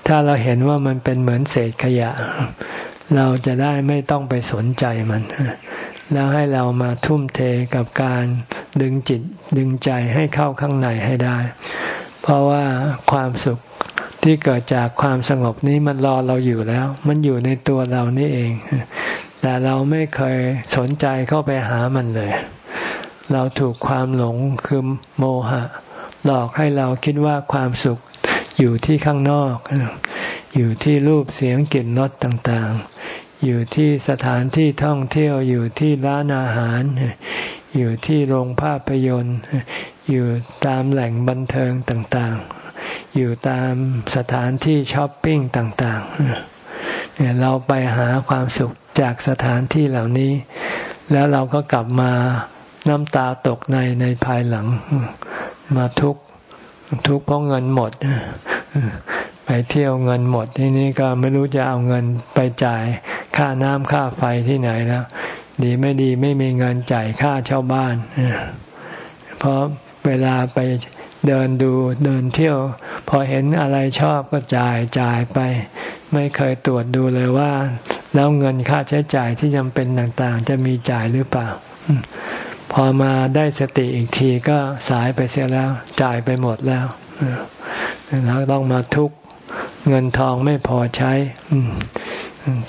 ถ้าเราเห็นว่ามันเป็นเหมือนเศษขยะ เราจะได้ไม่ต้องไปสนใจมัน แล้วให้เรามาทุ่มเทกับการ ดึงจิตดึงใจให้เข้าข้างในให้ได้ เพราะว่าความสุขที่เกิดจากความสงบนี้มันรอเราอยู่แล้ว มันอยู่ในตัวเรานี่เอง แต่เราไม่เคยสนใจเข้าไปหามันเลย เราถูกความหลงคือโมหะ หลอกให้เราคิดว่าความสุขอยู่ที่ข้างนอก อยู่ที่รูปเสียงกลิ่นรสต่างๆ อยู่ที่สถานที่ท่องเที่ยวอยู่ที่ร้านอาหาร อยู่ที่โรงภาพยนตร์ อยู่ตามแหล่งบันเทิงต่างๆ อยู่ตามสถานที่ช้อปปิ้งต่างๆเนี่ยเราไปหาความสุขจากสถานที่เหล่านี้ แล้วเราก็กลับมาน้ำตาตกในในภายหลัง มาทุกทุกเพราะเงินหมดไปเที่ยวเงินหมดที่นี้ก็ไม่รู้จะเอาเงินไปจ่ายค่าน้ำค่าไฟที่ไหนแล้ว ดีไม่ดีไม่มีเงินจ่ายค่าเช่าบ้าน เพราะเวลาไปเดินดูเดินเที่ยว พอเห็นอะไรชอบก็จ่ายจ่ายไป ไม่เคยตรวจดูเลยว่า แล้วเงินค่าใช้จ่ายที่จำเป็นต่างๆ จะมีจ่ายหรือเปล่า พอมาได้สติอีกทีก็สายไปเสียแล้ว จ่ายไปหมดแล้วแล้วต้องมาทุกเงินทองไม่พอใช้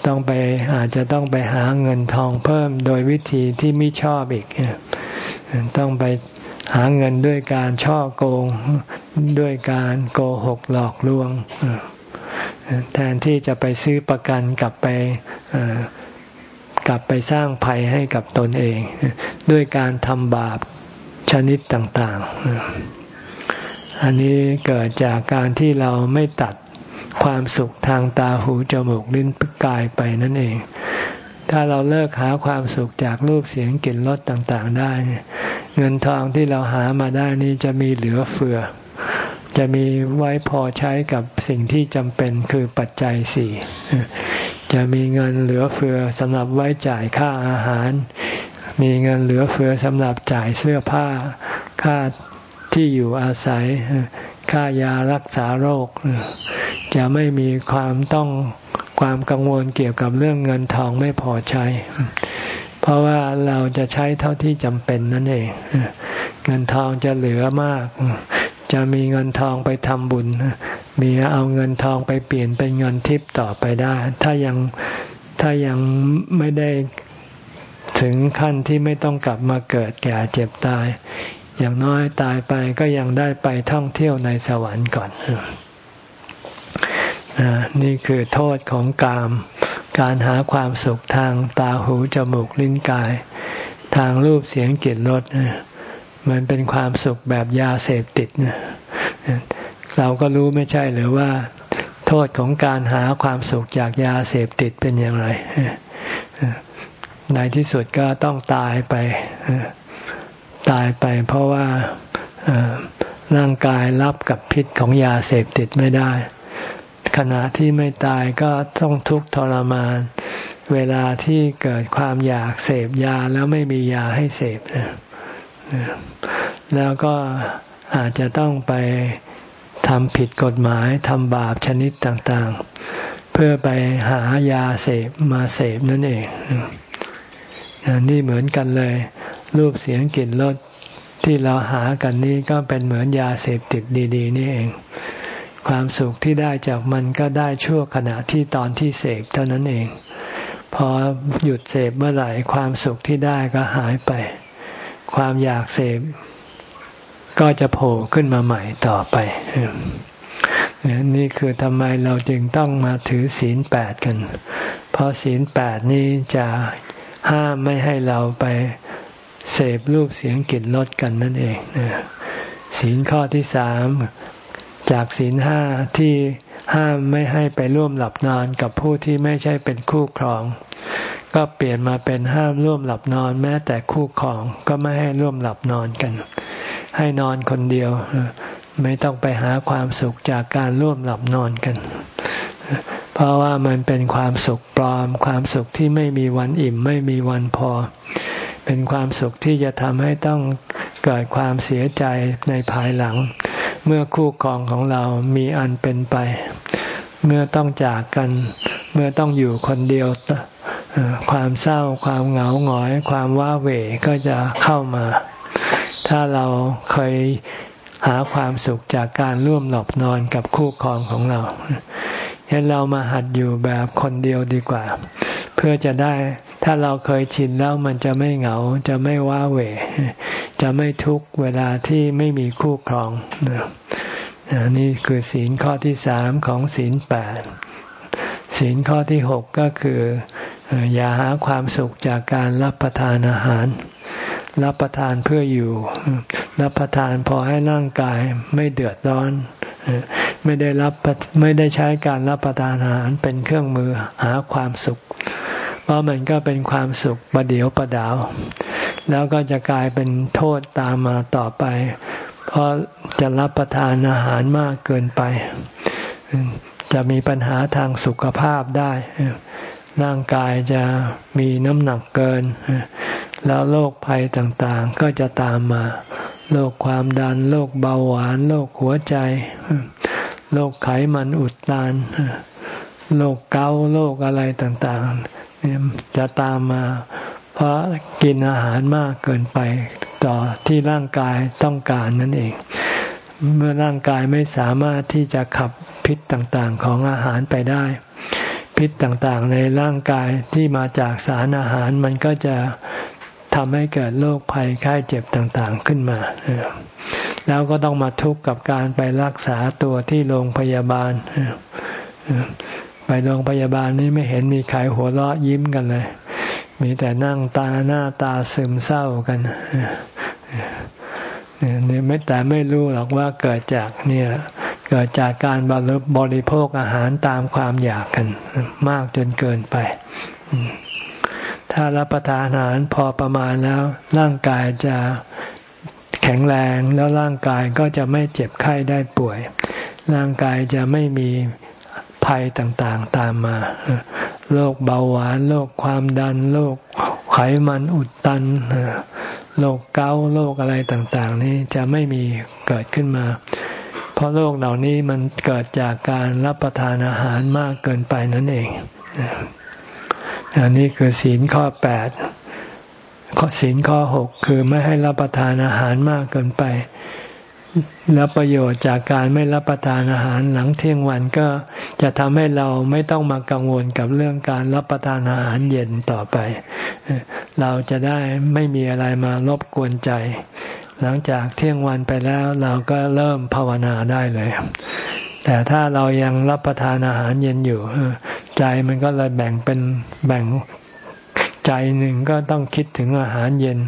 ต้องไปอาจจะต้องไปหาเงินทองเพิ่มโดยวิธีที่ไม่ชอบอีก ต้องไปหาเงินด้วยการช่อโกงด้วยการโกหกหลอกลวง แทนที่จะไปซื้อประกันกลับไปกลับไปสร้างภัยให้กับตนเอง ด้วยการทำบาปชนิดต่าง ๆ อันนี้เกิดจากการที่เราไม่ตัด ความสุขทางตาหูจมูกลิ้นกายไปนั่นเอง ถ้าเราเลิกหาความสุขจากรูปเสียงกลิ่นรสต่างๆได้ เงินทองที่เราหามาได้นี้จะมีเหลือเฟือ จะมีไว้พอใช้กับสิ่งที่จำเป็นคือปัจจัยสี่จะมีเงินเหลือเฟือสำหรับไว้จ่ายค่าอาหาร มีเงินเหลือเฟือสำหรับจ่ายเสื้อผ้า ค่าที่อยู่อาศัย ค่ายารักษาโรค จะไม่มีความต้องความกังวลเกี่ยวกับเรื่องเงินทองไม่พอใช้ เพราะว่าเราจะใช้เท่าที่จำเป็นนั่นเอง เงินทองจะเหลือมาก จะมีเงินทองไปทำบุญ มีเอาเงินทองไปเปลี่ยนเป็นเงินทิพย์ต่อไปได้ ถ้ายังถ้ายังไม่ได้ถึงขั้นที่ไม่ต้องกลับมาเกิดแก่เจ็บตาย อย่างน้อยตายไปก็ยังได้ไปท่องเที่ยวในสวรรค์ก่อน นี่คือโทษของกาม การหาความสุขทางตาหูจมูกลิ้นกาย ทางรูปเสียงกลิ่นรสมันเป็นความสุขแบบยาเสพติดเราก็รู้ไม่ใช่หรือว่า โทษของการหาความสุขจากยาเสพติดเป็นอย่างไรในที่สุดก็ต้องตายไปตายไป เพราะว่าร่างกายรับกับพิษของยาเสพติดไม่ได้ ขณะที่ไม่ตายก็ต้องทุกข์ทรมาน เวลาที่เกิดความอยากเสพยาแล้วไม่มียาให้เสพแล้วก็อาจจะต้องไปทำผิดกฎหมายทำบาปชนิดต่างๆ เพื่อไปหายาเสพมาเสพนั่นเองนี่เหมือนกันเลย รูปเสียงกลิ่นรสที่เราหากันนี้ก็เป็นเหมือนยาเสพติดดี ๆ นี่เอง ความสุขที่ได้จากมันก็ได้ชั่วขณะที่ตอนที่เสพเท่านั้นเอง พอหยุดเสพเมื่อไหร่ความสุขที่ได้ก็หายไป ความอยากเสพก็จะโผล่ขึ้นมาใหม่ต่อไป นี่คือทำไมเราจึงต้องมาถือศีลแปดกัน เพราะศีลแปดนี้จะห้ามไม่ให้เราไปเสพรูปเสียงกลิ่นรสกันนั่นเองศีลข้อที่สาม จากศีลห้าที่ห้ามไม่ให้ไปร่วมหลับนอนกับผู้ที่ไม่ใช่เป็นคู่ครอง ก็เปลี่ยนมาเป็นห้ามร่วมหลับนอนแม้แต่คู่ครองก็ไม่ให้ร่วมหลับนอนกัน ให้นอนคนเดียว ไม่ต้องไปหาความสุขจากการร่วมหลับนอนกัน เพราะว่ามันเป็นความสุขปลอม ความสุขที่ไม่มีวันอิ่มไม่มีวันพอ เป็นความสุขที่จะทำให้ต้องเกิดความเสียใจในภายหลัง เมื่อคู่ครองของเรามีอันเป็นไป เมื่อต้องจากกัน เมื่อต้องอยู่คนเดียว ความเศร้า ความเหงาหงอย ความว้าเหวก็จะเข้ามา ถ้าเราเคยหาความสุขจากการร่วมหลับนอนกับคู่ครองของเราเห็นเรามาหัดอยู่แบบคนเดียวดีกว่า เพื่อจะได้ ถ้าเราเคยชินแล้วมันจะไม่เหงา จะไม่ว้าเหวจะไม่ทุกเวลาที่ไม่มีคู่ครองนี่คือศีลข้อที่สามของศีลแปดศีลข้อที่หกก็คือ อย่าหาความสุขจากการรับประทานอาหาร รับประทานเพื่ออยู่ รับประทานพอให้ร่างกายไม่เดือดร้อน ไม่ได้รับไม่ได้ใช้การรับประทานอาหารเป็นเครื่องมือหาความสุข เพราะมันก็เป็นความสุขประเดียวประดาว แล้วก็จะกลายเป็นโทษตามมาต่อไป เพราะจะรับประทานอาหารมากเกินไป จะมีปัญหาทางสุขภาพได้ ร่างกายจะมีน้ำหนักเกิน แล้วโรคภัยต่างๆ ก็จะตามมาโรคความดันโรคเบาหวานโรคหัวใจโรคไขมันอุดตันโรคเกาโรคอะไรต่างๆ จะตามมา เพราะกินอาหารมากเกินไปต่อที่ร่างกายต้องการนั่นเอง เมื่อร่างกายไม่สามารถที่จะขับพิษต่างๆของอาหารไปได้ พิษต่างๆในร่างกายที่มาจากสารอาหารมันก็จะทำให้เกิดโรคภัยไข้เจ็บต่างๆขึ้นมา แล้วก็ต้องมาทุกข์กับการไปรักษาตัวที่โรงพยาบาล โรงพยาบาลนี่ไม่เห็นมีใครหัวเราะยิ้มกันเลย มีแต่นั่งตาหน้าตาซึมเศร้ากันเนี่ยไม่แต่ไม่รู้หรอกว่าเกิดจากเนี่ยเกิดจากการบริโภคอาหารตามความอยากกัน มากจนเกินไป ถ้ารับประทานอาหารพอประมาณแล้ว ร่างกายจะแข็งแรงแล้วร่างกายก็จะไม่เจ็บไข้ได้ป่วย ร่างกายจะไม่มี ภัยต่างๆตามมา โรคเบาหวาน โรคความดัน โรคไขมันอุดตัน โรคเกาโรคอะไรต่างๆ นี้จะไม่มีเกิดขึ้นมา เพราะโรคเหล่านี้มันเกิดจากการรับประทานอาหารมากเกินไปนั่นเองอันนี้คือศีลข้อแปดข้อศีลข้อหกคือไม่ให้รับประทานอาหารมากเกินไป แล้วประโยชน์จากการไม่รับประทานอาหารหลังเที่ยงวันก็จะทำให้เราไม่ต้องมากังวลกับเรื่องการรับประทานอาหารเย็นต่อไป เราจะได้ไม่มีอะไรมารบกวนใจ หลังจากเที่ยงวันไปแล้วเราก็เริ่มภาวนาได้เลย แต่ถ้าเรายังรับประทานอาหารเย็นอยู่ ใจมันก็เลยแบ่งเป็นแบ่ง ใจหนึ่งก็ต้องคิดถึงอาหารเย็น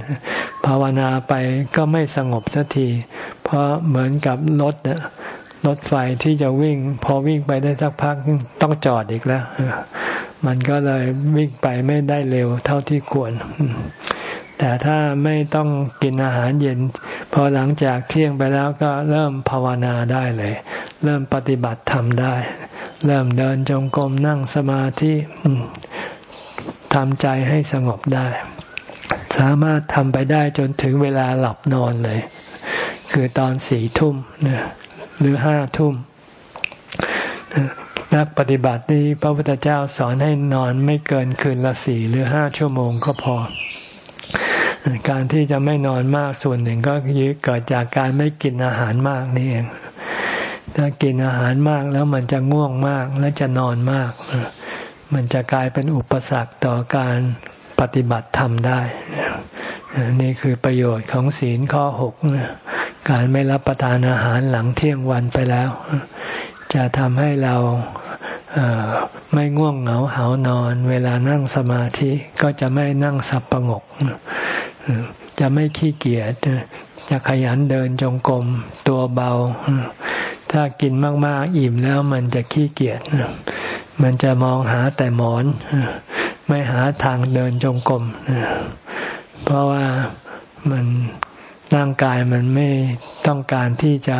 ภาวนาไปก็ไม่สงบสักที เพราะเหมือนกับรถนะรถไฟที่จะวิ่ง พอวิ่งไปได้สักพักต้องจอดอีกแล้ว มันก็เลยวิ่งไปไม่ได้เร็วเท่าที่ควร แต่ถ้าไม่ต้องกินอาหารเย็น พอหลังจากเที่ยงไปแล้วก็เริ่มภาวนาได้เลย เริ่มปฏิบัติธรรมได้ เริ่มเดินจงกรมนั่งสมาธิ ทำใจให้สงบได้ สามารถทำไปได้จนถึงเวลาหลับนอนเลย คือตอนสี่ทุ่มหรือห้าทุ่มนักปฏิบัตินี้พระพุทธเจ้าสอนให้นอนไม่เกินคืนละสี่หรือห้าชั่วโมงก็พอ การที่จะไม่นอนมากส่วนหนึ่งก็คือเกิดจากการไม่กินอาหารมากนี่เองถ้ากินอาหารมากแล้วมันจะง่วงมากและจะนอนมาก มันจะกลายเป็นอุปสรรคต่อการปฏิบัติธรรมได้ นี่คือประโยชน์ของศีลข้อหกการไม่รับประทานอาหารหลังเที่ยงวันไปแล้ว จะทำให้เราไม่ง่วงเหงาเหานอน เวลานั่งสมาธิก็จะไม่นั่งสับประงก จะไม่ขี้เกียจจะขยันเดินจงกรมตัวเบา ถ้ากินมากๆ อิ่มแล้วมันจะขี้เกียจ มันจะมองหาแต่หมอน ไม่หาทางเดินจงกรมเพราะว่ามันร่างกายมันไม่ต้องการที่จะ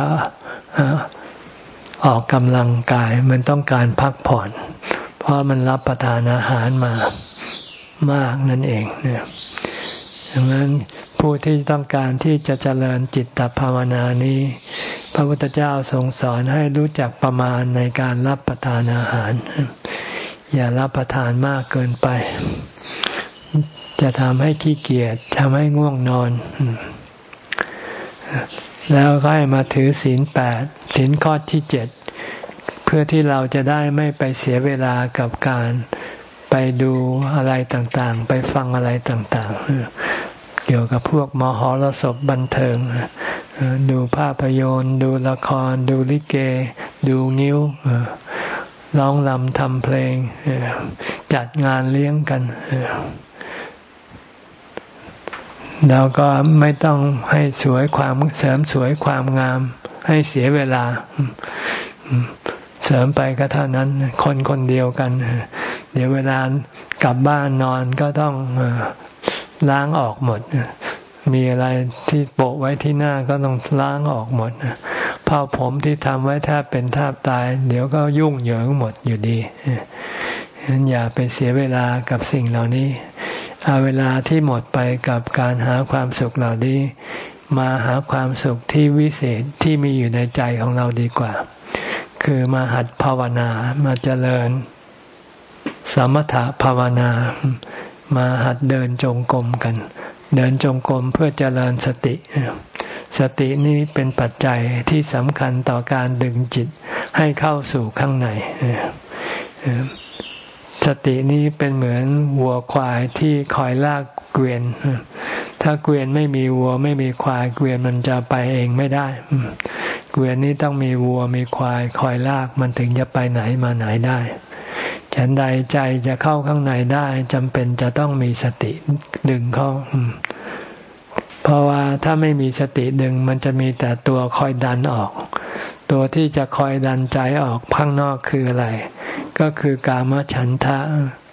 ออกกำลังกาย มันต้องการพักผ่อน เพราะมันรับประทานอาหารมามากนั่นเองเนี่ยดังนั้น ผู้ที่ต้องการที่จะเจริญจิตตภาวนานี้ พระพุทธเจ้าทรงสอนให้รู้จักประมาณในการรับประทานอาหาร อย่ารับประทานมากเกินไป จะทำให้ขี้เกียจทำให้ง่วงนอน แล้วก็ให้มาถือศีลแปดศีลข้อที่เจ็ดเพื่อที่เราจะได้ไม่ไปเสียเวลากับการไปดูอะไรต่างๆ ไปฟังอะไรต่างๆ เกี่ยวกับพวกมหรสพบันเทิง ดูภาพยนตร์ ดูละคร ดูลิเก ดูนิ้วร้องลำทำเพลง จัดงานเลี้ยงกันแล้วก็ไม่ต้องให้สวยความเสริมสวยความงาม ให้เสียเวลา เสริมไปก็เท่านั้น คนคนเดียวกัน เดี๋ยวเวลากลับบ้านนอนก็ต้อง ล้างออกหมด มีอะไรที่โปะไว้ที่หน้าก็ต้องล้างออกหมดผ้าผมที่ทำไว้แทบเป็นแทบตาย เดี๋ยวก็ยุ่งเหยิงหมดอยู่ดีฉะนั้นอย่าไปเสียเวลากับสิ่งเหล่านี้เอาเวลาที่หมดไปกับการหาความสุขเหล่านี้ มาหาความสุขที่วิเศษที่มีอยู่ในใจของเราดีกว่า คือมาหัดภาวนามาเจริญ สมถะภาวนา มาหัดเดินจงกรมกัน เดินจงกรมเพื่อเจริญสติ สตินี้เป็นปัจจัยที่สำคัญต่อการดึงจิตให้เข้าสู่ข้างในสตินี้เป็นเหมือนวัวควายที่คอยลากเกวียน ถ้าเกวียนไม่มีวัวไม่มีควายเกวียนมันจะไปเองไม่ได้ เกวียนนี้ต้องมีวัวมีควายคอยลากมันถึงจะไปไหนมาไหนได้ ฉันใดใจจะเข้าข้างในได้จำเป็นจะต้องมีสติดึงเข้า เพราะว่าถ้าไม่มีสติดึงมันจะมีแต่ตัวคอยดันออก ตัวที่จะคอยดันใจออกข้างนอกคืออะไร ก็คือกามฉันทะ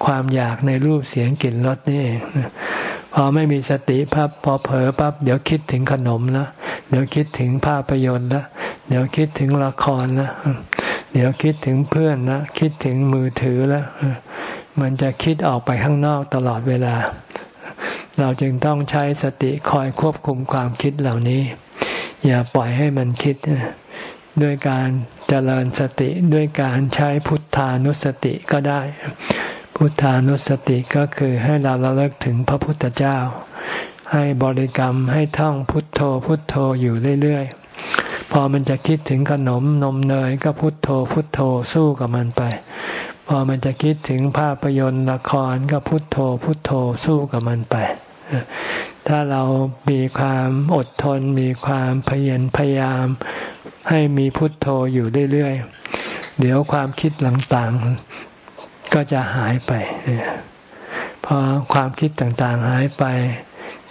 ความอยากในรูปเสียงกลิ่นรสนี่เองพอไม่มีสติพับพอเผลอปั๊บเดี๋ยวคิดถึงขนมแล้วเดี๋ยวคิดถึงภาพยนตร์แล้วเดี๋ยวคิดถึงละครแล้ว เดี๋ยวคิดถึงเพื่อนแล้วคิดถึงมือถือแล้วมันจะคิดออกไปข้างนอกตลอดเวลา เราจึงต้องใช้สติคอยควบคุมความคิดเหล่านี้ อย่าปล่อยให้มันคิด ด้วยการเจริญสติด้วยการใช้พุทธานุสติก็ได้ พุทธานุสติก็คือให้เราระลึกถึงพระพุทธเจ้า ให้บริกรรมให้ท่องพุทโธพุทโธอยู่เรื่อยๆ พอมันจะคิดถึงขนมนมเนยก็พุทโธ พุทโธสู้กับมันไป พอมันจะคิดถึงภาพยนตร์ละครก็พุทโธ พุทโธสู้กับมันไป ถ้าเรามีความอดทน มีความเพียรพยายาม ให้มีพุทโธอยู่เรื่อยๆเดี๋ยวความคิดต่างๆก็จะหายไปพอความคิดต่างๆหายไป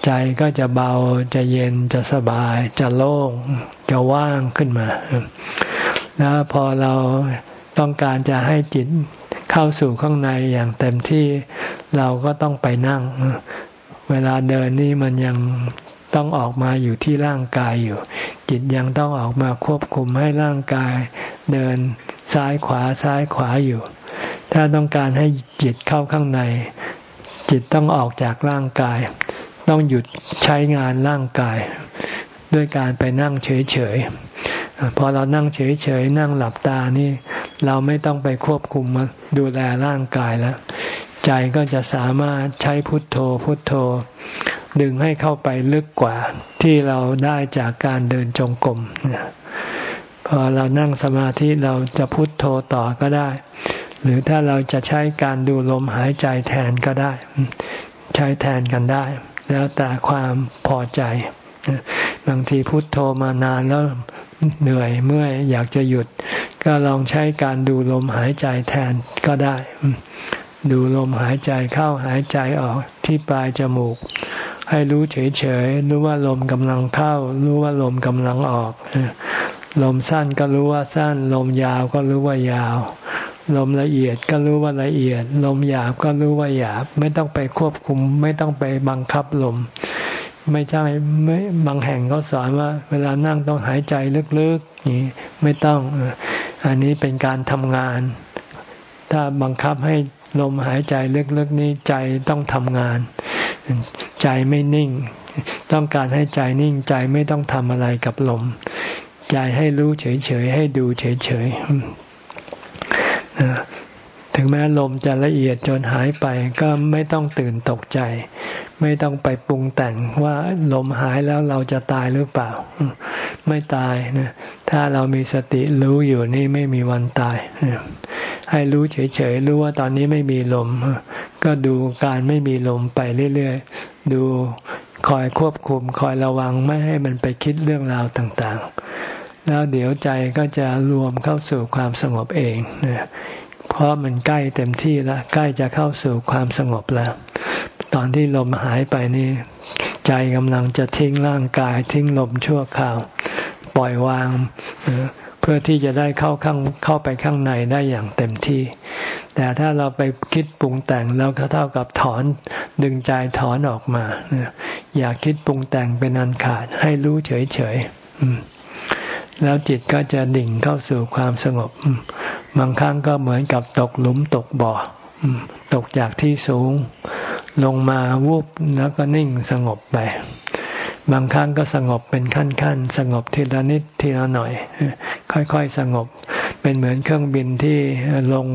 ใจก็จะเบาจะเย็นจะสบาย จะโล่งจะว่างขึ้นมา แล้วพอเราต้องการจะให้จิตเข้าสู่ข้างในอย่างเต็มที่เราก็ต้องไปนั่ง เวลาเดินนี่มันยังต้องออกมาอยู่ที่ร่างกายอยู่ จิตยังต้องออกมาควบคุมให้ร่างกาย เดินซ้ายขวาซ้ายขวาอยู่ ถ้าต้องการให้จิตเข้าข้างใน จิตต้องออกจากร่างกาย ต้องหยุดใช้งานร่างกาย ด้วยการไปนั่งเฉยๆพอเรานั่งเฉยๆนั่งหลับตานี่ เราไม่ต้องไปควบคุมมาดูแลร่างกายแล้ว ใจก็จะสามารถใช้พุทโธพุทโธ ดึงให้เข้าไปลึกกว่าที่เราได้จากการเดินจงกรมพอเรานั่งสมาธิเราจะพุทโธต่อก็ได้ หรือถ้าเราจะใช้การดูลมหายใจแทนก็ได้ ใช้แทนกันได้ แล้วแต่ความพอใจ บางทีพุทโธมานานแล้วเหนื่อยเมื่อยอยากจะหยุด ก็ลองใช้การดูลมหายใจแทนก็ได้ ดูลมหายใจเข้าหายใจออกที่ปลายจมูก ให้รู้เฉยๆรู้ว่าลมกำลังเข้า รู้ว่าลมกำลังออกลมสั้นก็รู้ว่าสั้น ลมยาวก็รู้ว่ายาว ลมละเอียดก็รู้ว่าละเอียด ลมหยาบก็รู้ว่าหยาบ ไม่ต้องไปควบคุม ไม่ต้องไปบังคับลม ไม่ใช่ไม่บางแห่งเขาสอนว่า เวลานั่งต้องหายใจลึกๆนี่ไม่ต้อง อันนี้เป็นการทำงาน ถ้าบังคับให้ลมหายใจลึกๆนี้ใจต้องทำงาน ใจไม่นิ่ง ต้องการให้ใจนิ่งใจไม่ต้องทำอะไรกับลม ใจให้รู้เฉยๆให้ดูเฉยๆ ถึงแม้ลมจะละเอียดจนหายไปก็ไม่ต้องตื่นตกใจ ไม่ต้องไปปรุงแต่งว่าลมหายแล้วเราจะตายหรือเปล่า ไม่ตายนะถ้าเรามีสติรู้อยู่นี่ไม่มีวันตาย ให้รู้เฉยๆรู้ว่าตอนนี้ไม่มีลม ก็ดูการไม่มีลมไปเรื่อยๆ ดูคอยควบคุมคอยระวังไม่ให้มันไปคิดเรื่องราวต่างๆ แล้วเดี๋ยวใจก็จะรวมเข้าสู่ความสงบเองนะ เพราะมันใกล้เต็มที่แล้วใกล้จะเข้าสู่ความสงบแล้ว ตอนที่ลมหายไปนี่ใจกำลังจะทิ้งร่างกายทิ้งลมชั่วคราว ปล่อยวางเพื่อที่จะได้เข้าข้างเข้าไปข้างในได้อย่างเต็มที่ แต่ถ้าเราไปคิดปรุงแต่งเราก็เท่ากับถอนดึงใจถอนออกมาอย่าคิดปรุงแต่งเป็นอันขาดให้รู้เฉยๆ แล้วจิตก็จะดิ่งเข้าสู่ความสงบบางครั้งก็เหมือนกับตกหลุมตกบ่อตกจากที่สูง ลงมาวูบแล้วก็นิ่งสงบไป บางครั้งก็สงบเป็นขั้นๆ สงบทีละนิดทีละหน่อย ค่อยๆสงบ เป็นเหมือนเครื่องบินที่ลง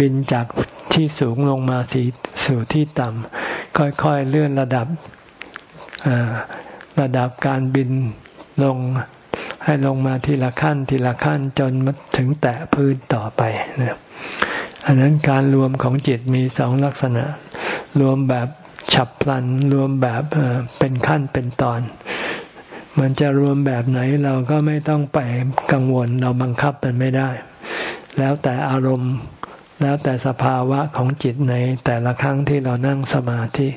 บินจากที่สูงลงมาสีสู่ที่ต่ำค่อยๆเลื่อนระดับระดับการบินลง ให้ลงมาทีละขั้นทีละขั้นจนถึงแตะพื้นต่อไปนะอันนั้นการรวมของจิตมีสองลักษณะ รวมแบบฉับพลัน รวมแบบเป็นขั้นเป็นตอน มันจะรวมแบบไหนเราก็ไม่ต้องไปกังวลเราบังคับมันไม่ได้ แล้วแต่อารมณ์แล้วแต่สภาวะของจิตในแต่ละครั้งที่เรานั่งสมาธิ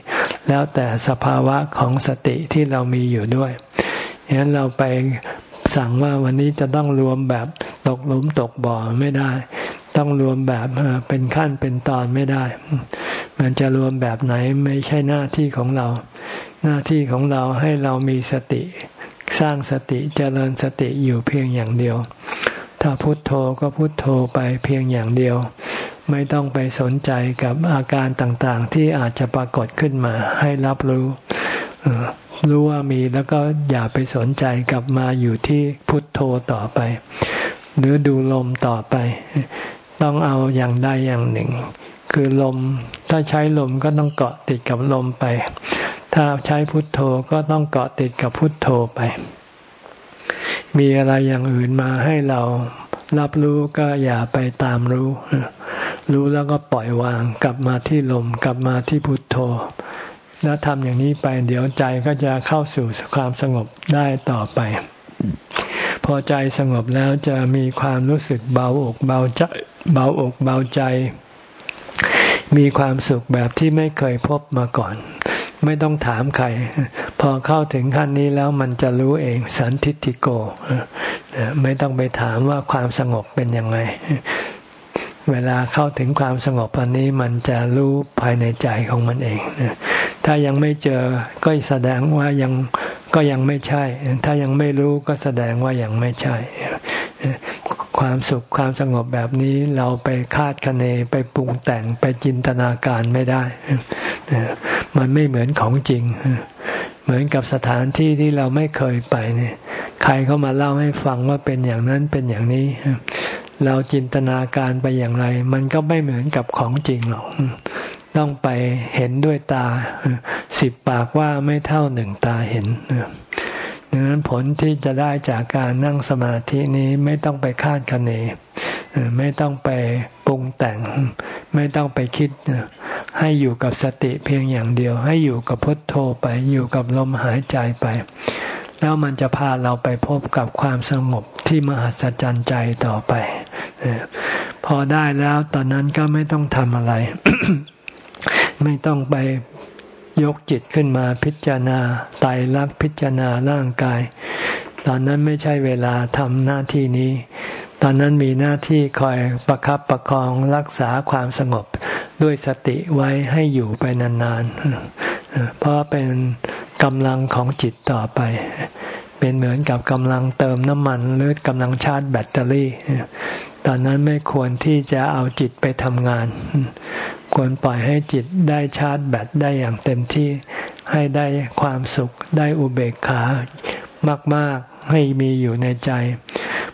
แล้วแต่สภาวะของสติที่เรามีอยู่ด้วยฉะนั้นเราไป สั่งว่าวันนี้จะต้องรวมแบบตกหลุมตกบ่อไม่ได้ ต้องรวมแบบเป็นขั้นเป็นตอนไม่ได้ มันจะรวมแบบไหนไม่ใช่หน้าที่ของเรา หน้าที่ของเราให้เรามีสติ สร้างสติเจริญสติอยู่เพียงอย่างเดียว ถ้าพุโทโธก็พุโทโธไปเพียงอย่างเดียว ไม่ต้องไปสนใจกับอาการต่างๆ ที่อาจจะปรากฏขึ้นมาให้รับรู้ รู้ว่ามีแล้วก็อย่าไปสนใจกลับมาอยู่ที่พุทโธต่อไป หรือดูลมต่อไป ต้องเอาอย่างใดอย่างหนึ่ง คือลม ถ้าใช้ลมก็ต้องเกาะติดกับลมไป ถ้าใช้พุทโธก็ต้องเกาะติดกับพุทโธไป มีอะไรอย่างอื่นมาให้เรารับรู้ก็อย่าไปตามรู้ รู้แล้วก็ปล่อยวาง กลับมาที่ลม กลับมาที่พุทโธ แล้วทำอย่างนี้ไป เดี๋ยวใจก็จะเข้าสู่ความสงบได้ต่อไป พอใจสงบแล้วจะมีความรู้สึกเบาอกเบาใจเบาอกเบาใจ มีความสุขแบบที่ไม่เคยพบมาก่อน ไม่ต้องถามใคร พอเข้าถึงขั้นนี้แล้วมันจะรู้เองสันทิติโก ไม่ต้องไปถามว่าความสงบเป็นยังไง เวลาเข้าถึงความสงบอันนี้มันจะรู้ภายในใจของมันเองถ้ายังไม่เจอก็แสดงว่ายังก็ยังไม่ใช่ ถ้ายังไม่รู้ก็แสดงว่ายังไม่ใช่ ความสุขความสงบแบบนี้เราไปคาดคะเนไปปรุงแต่งไปจินตนาการไม่ได้ มันไม่เหมือนของจริง เหมือนกับสถานที่ที่เราไม่เคยไปเนี่ย ใครเข้ามาเล่าให้ฟังว่าเป็นอย่างนั้นเป็นอย่างนี้ เราจินตนาการไปอย่างไร มันก็ไม่เหมือนกับของจริงหรอก ต้องไปเห็นด้วยตา สิบปากว่าไม่เท่าหนึ่งตาเห็นดังนั้นผลที่จะได้จากการนั่งสมาธินี้ไม่ต้องไปคาดคะเน ไม่ต้องไปปรุงแต่ง ไม่ต้องไปคิด ให้อยู่กับสติเพียงอย่างเดียว ให้อยู่กับพุทโธไป อยู่กับลมหายใจไป แล้วมันจะพาเราไปพบกับความสงบที่มหัศจรรย์ใจต่อไปพอได้แล้วตอนนั้นก็ไม่ต้องทำอะไร ไม่ต้องไปยกจิตขึ้นมาพิจารณาไตรลักษณ์พิจารณาร่างกาย ตอนนั้นไม่ใช่เวลาทำหน้าที่นี้ ตอนนั้นมีหน้าที่คอยประครับประคองรักษาความสงบด้วยสติไว้ให้อยู่ไปนานๆเพราะเป็น กำลังของจิตต่อไป เป็นเหมือนกับกำลังเติมน้ำมันหรือกำลังชาร์จแบตเตอรี่ ตอนนั้นไม่ควรที่จะเอาจิตไปทำงาน ควรปล่อยให้จิตได้ชาร์จแบตได้อย่างเต็มที่ ให้ได้ความสุขได้อุเบกขามาก ๆ ให้มีอยู่ในใจ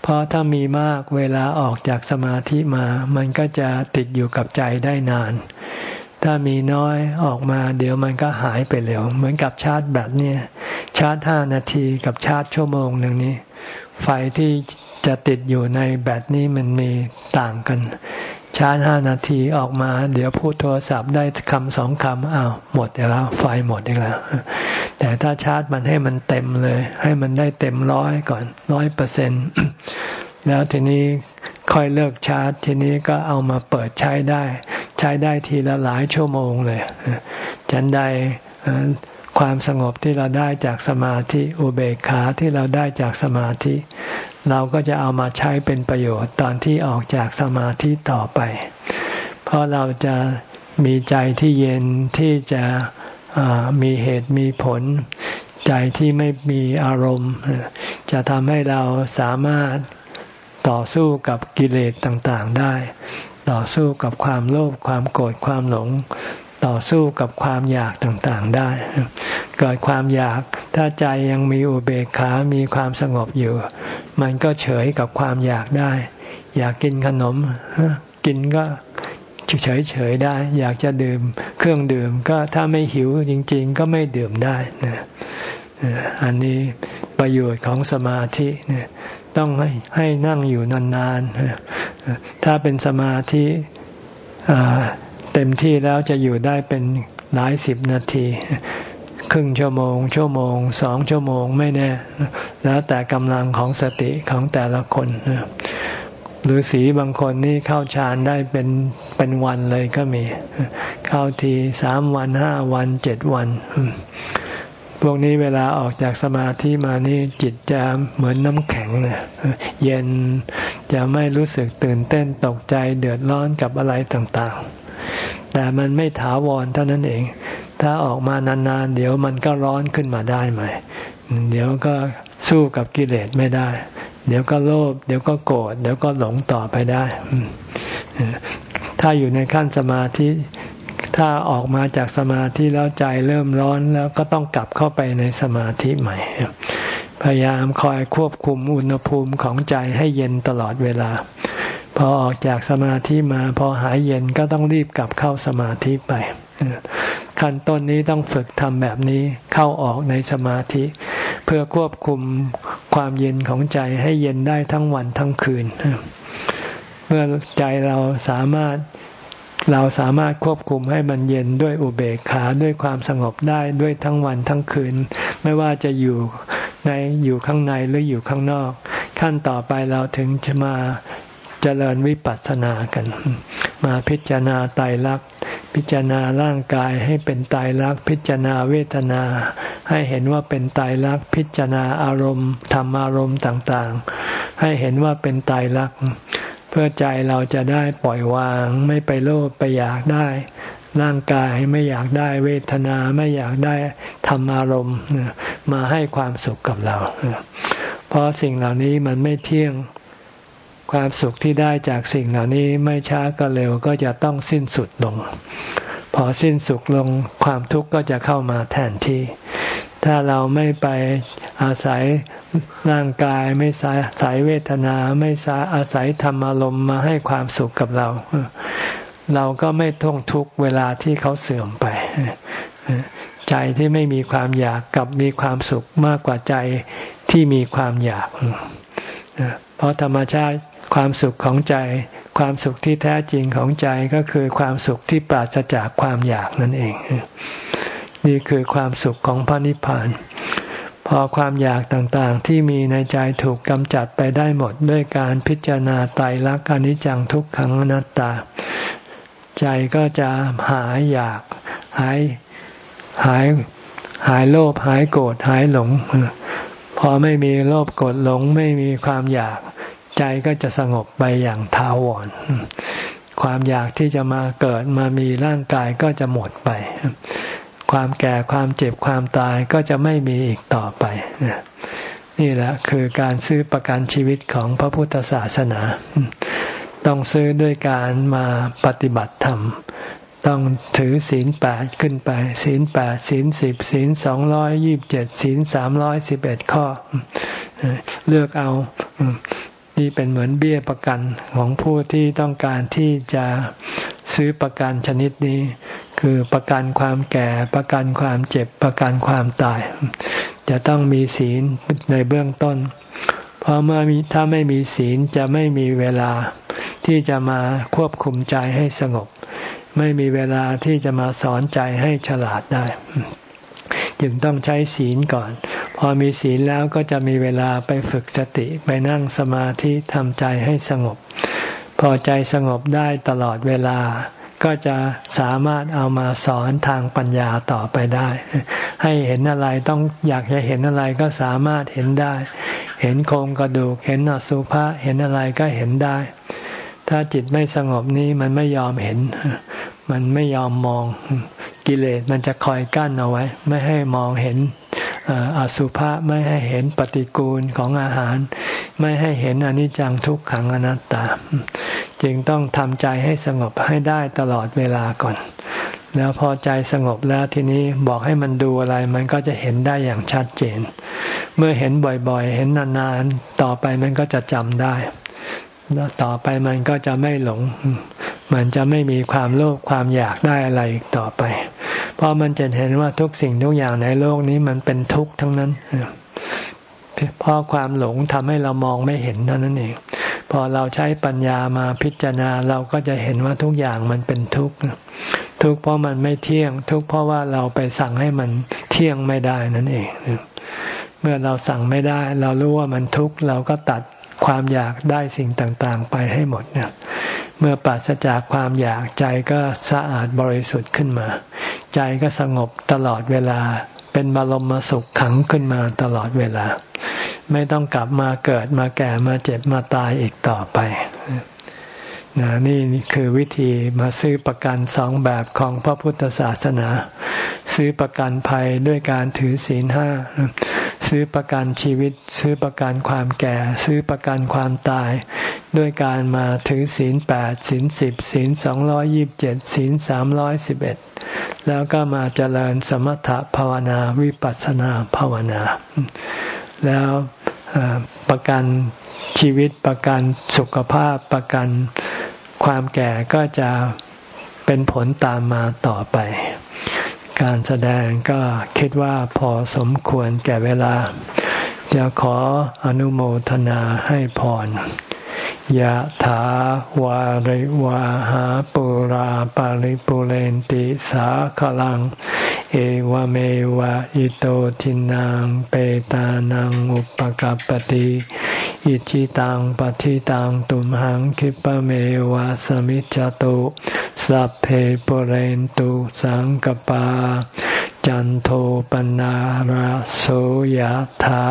เพราะถ้ามีมากเวลาออกจากสมาธิมา มันก็จะติดอยู่กับใจได้นาน ถ้ามีน้อยออกมาเดี๋ยวมันก็หายไปเร็ว เหมือนกับชาร์จแบตเนี่ย ชาร์จห้านาทีกับชาร์จชั่วโมงหนึ่งนี้ ไฟที่จะติดอยู่ในแบตนี้มันมีต่างกัน ชาร์จห้านาทีออกมา เดี๋ยวพูดโทรศัพท์ได้คำสองคำอ้าวหมดแล้ว ไฟหมดอีกแล้ว แต่ถ้าชาร์จมันให้มันเต็มเลย ให้มันได้เต็มร้อยก่อนร้อยเปอร์เซ็นแล้วทีนี้ค่อยเลิกชาร์จ ทีนี้ก็เอามาเปิดใช้ได้ ใช้ได้ทีละหลายชั่วโมงเลยฉันใดความสงบที่เราได้จากสมาธิอุเบกขาที่เราได้จากสมาธิ เราก็จะเอามาใช้เป็นประโยชน์ตอนที่ออกจากสมาธิต่อไป เพราะเราจะมีใจที่เย็นที่จะมีเหตุมีผล ใจที่ไม่มีอารมณ์ จะทำให้เราสามารถต่อสู้กับกิเลสต่างๆได้ ต่อสู้กับความโลภความโกรธความหลง ต่อสู้กับความอยากต่างๆได้ เกิดความอยากถ้าใจยังมีอุเบกขา มีความสงบอยู่ มันก็เฉยกับความอยากได้ อยากกินขนมกินก็เฉยเฉยได้ อยากจะดื่มเครื่องดื่มก็ถ้าไม่หิวจริง ๆ ก็ไม่ดื่มได้นะอันนี้ประโยชน์ของสมาธิเนี่ย ต้องให้ให้นั่งอยู่นานๆ ถ้าเป็นสมาธิเต็มที่แล้วจะอยู่ได้เป็นหลายสิบนาที ครึ่งชั่วโมง ชั่วโมง สองชั่วโมงไม่แน่ แล้วแต่กำลังของสติของแต่ละคนหรือสีบางคนนี่เข้าฌานได้เป็นเป็นวันเลยก็มี เข้าทีสามวันห้าวันเจ็ดวัน พวกนี้เวลาออกจากสมาธิมานี่จิตจะเหมือนน้ำแข็งเนี่ยเย็นจะไม่รู้สึกตื่นเต้นตกใจเดือดร้อนกับอะไรต่างๆ แต่มันไม่ถาวรเท่านั้นเอง ถ้าออกมานานๆ เดี๋ยวมันก็ร้อนขึ้นมาได้ใหม่ เดี๋ยวก็สู้กับกิเลสไม่ได้ เดี๋ยวก็โลภเดี๋ยวก็โกรธเดี๋ยวก็หลงต่อไปได้ ถ้าอยู่ในขั้นสมาธิ ถ้าออกมาจากสมาธิแล้วใจเริ่มร้อนแล้วก็ต้องกลับเข้าไปในสมาธิใหม่ พยายามคอยควบคุมอุณหภูมิของใจให้เย็นตลอดเวลา พอออกจากสมาธิมาพอหายเย็นก็ต้องรีบกลับเข้าสมาธิไปขั้นต้นนี้ต้องฝึกทำแบบนี้เข้าออกในสมาธิ เพื่อควบคุมความเย็นของใจให้เย็นได้ทั้งวันทั้งคืน เมื่อใจเราสามารถ เราสามารถควบคุมให้มันเย็นด้วยอุเบกขาด้วยความสงบได้ด้วยทั้งวันทั้งคืน ไม่ว่าจะอยู่ในอยู่ข้างในหรืออยู่ข้างนอก ขั้นต่อไปเราถึงจะมาเจริญวิปัสสนากัน มาพิจารณาไตรลักษณ์พิจารณาร่างกายให้เป็นตายรักพิจารณาเวทนา ให้เห็นว่าเป็นตายรักพิจารณาอารมณ์ธรรมอารมณ์ต่างๆ ให้เห็นว่าเป็นตายรัก พื่อใจเราจะได้ปล่อยวาง ไม่ไปโลภไปอยากได้ ร่างกายไม่อยากได้เวทนาไม่อยากได้ธรรมอารมณ์มาให้ความสุขกับเรา เพราะสิ่งเหล่านี้มันไม่เที่ยงความสุขที่ได้จากสิ่งเหล่านี้ไม่ช้าก็เร็วก็จะต้องสิ้นสุดลง พอสิ้นสุดลงความทุกข์ก็จะเข้ามาแทนที่ ถ้าเราไม่ไปอาศัยร่างกายไม่สายสายเวทนาไม่สายอาศัยธรรมอารมณ์มาให้ความสุขกับเรา เราก็ไม่ต้องทุกเวลาที่เขาเสื่อมไป ใจที่ไม่มีความอยากกับมีความสุขมากกว่าใจที่มีความอยาก เพราะธรรมชาติความสุขของใจ ความสุขที่แท้จริงของใจก็คือความสุขที่ปราศจากความอยากนั่นเอง นี่คือความสุขของพระนิพพาน พอความอยากต่างๆ ที่มีในใจถูกกำจัดไปได้หมดด้วยการพิจารณาไตรลักษณ์อนิจจังทุกขังอนัตตา ใจก็จะหายอยาก หายหายหายโลภหายโกรธหายหลง พอไม่มีโลภโกรธหลงไม่มีความอยาก ใจก็จะสงบไปอย่างท้าวร ความอยากที่จะมาเกิดมามีร่างกายก็จะหมดไป ความแก่ความเจ็บความตายก็จะไม่มีอีกต่อไป นี่แหละคือการซื้อประกันชีวิตของพระพุทธศาสนา ต้องซื้อด้วยการมาปฏิบัติธรรม ต้องถือศีลแปดขึ้นไป ศีลแปดศีลสิบศีลสองร้อยยิบเจ็ดศีลสามร้อยสิบเอ็ดข้อ เลือกเอานี่เป็นเหมือนเบี้ยประกันของผู้ที่ต้องการที่จะซื้อประกันชนิดนี้ คือประกันความแก่ประกันความเจ็บประกันความตาย จะต้องมีศีลในเบื้องต้น เพราะเมื่อมีถ้าไม่มีศีลจะไม่มีเวลาที่จะมาควบคุมใจให้สงบ ไม่มีเวลาที่จะมาสอนใจให้ฉลาดได้ จึงต้องใช้ศีลก่อน พอมีศีลแล้วก็จะมีเวลาไปฝึกสติไปนั่งสมาธิทำใจให้สงบ พอใจสงบได้ตลอดเวลา ก็จะสามารถเอามาสอนทางปัญญาต่อไปได้ ให้เห็นอะไรต้องอยากจะเห็นอะไรก็สามารถเห็นได้ เห็นโครงกระดูกเห็นอสุภะเห็นอะไรก็เห็นได้ ถ้าจิตไม่สงบนี้มันไม่ยอมเห็น มันไม่ยอมมองกิเลสมันจะคอยกั้นเอาไว้ ไม่ให้มองเห็น อสุภะไม่ให้เห็นปฏิกูลของอาหาร ไม่ให้เห็นอนิจจังทุกขังอนัตตา จึงต้องทำใจให้สงบให้ได้ตลอดเวลาก่อน แล้วพอใจสงบแล้วทีนี้บอกให้มันดูอะไร มันก็จะเห็นได้อย่างชัดเจน เมื่อเห็นบ่อยๆ เห็นนานๆ ต่อไปมันก็จะจำได้แล้วต่อไปมันก็จะไม่หลง มันจะไม่มีความโลภความอยากได้อะไรอีกต่อไป เพราะมันจะเห็นว่าทุกสิ่งทุกอย่างในโลกนี้มันเป็นทุกข์ทั้งนั้นเพราะความหลงทำให้เรามองไม่เห็นเท่านั้นเอง พอเราใช้ปัญญามาพิจารณาเราก็จะเห็นว่าทุกอย่างมันเป็นทุกข์ทุกข์เพราะมันไม่เที่ยง ทุกข์เพราะว่าเราไปสั่งให้มันเที่ยงไม่ได้นั่นเอง เมื่อเราสั่งไม่ได้ เรารู้ว่ามันทุกข์เราก็ตัด ความอยากได้สิ่งต่างๆ ไปให้หมดเนี่ยเมื่อปราศจากความอยากใจก็สะอาดบริสุทธิ์ขึ้นมา ใจก็สงบตลอดเวลา เป็นบรมสุขขังขึ้นมาตลอดเวลา ไม่ต้องกลับมาเกิดมาแก่มาเจ็บมาตายอีกต่อไป นะนี่คือวิธีมาซื้อประกันสองแบบของพระพุทธศาสนา ซื้อประกันภัยด้วยการถือศีลห้าซื้อประกันชีวิต ซื้อประกันความแก่ ซื้อประกันความตาย ด้วยการมาถือศีลแปดศีลสิบศีลสองร้อยยิบเจ็ดศีลสามร้อยสิบเอ็ดแล้วก็มาเจริญสมถภาวนาวิปัสสนาภาวนา แล้วประกันชีวิตประกันสุขภาพประกัน ความแก่ก็จะเป็นผลตามมาต่อไป การแสดงก็คิดว่าพอสมควรแก่เวลา จะขออนุโมทนาให้พร ยะถาวาริวาหาปุราปาริปุเรนติสาขลัง เอวเมวะอิโตทินังเปตานังอุปกัรปติอิชิตังปฏิตังตุมหังคิปะเมวะสมิจจตุสัพเพปุเรนตุสังกปา จันโทปนาราโสยธา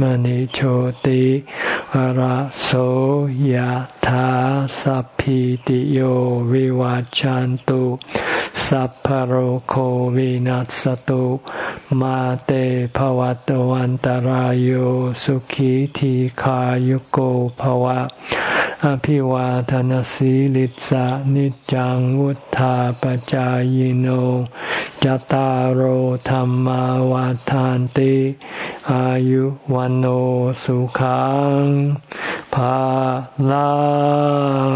มณิโชติราโสยธาสัพพิติโยวิวาจันตุสัพพโรโควินัสตุมาเตภวัตวันตารโยสุขีทีขายุโกภวะ อภิวาทนสีลิสานิจังวุธาปจายโนจตารโธรรมวาทานติ อายุวันโอสุขังภาลัง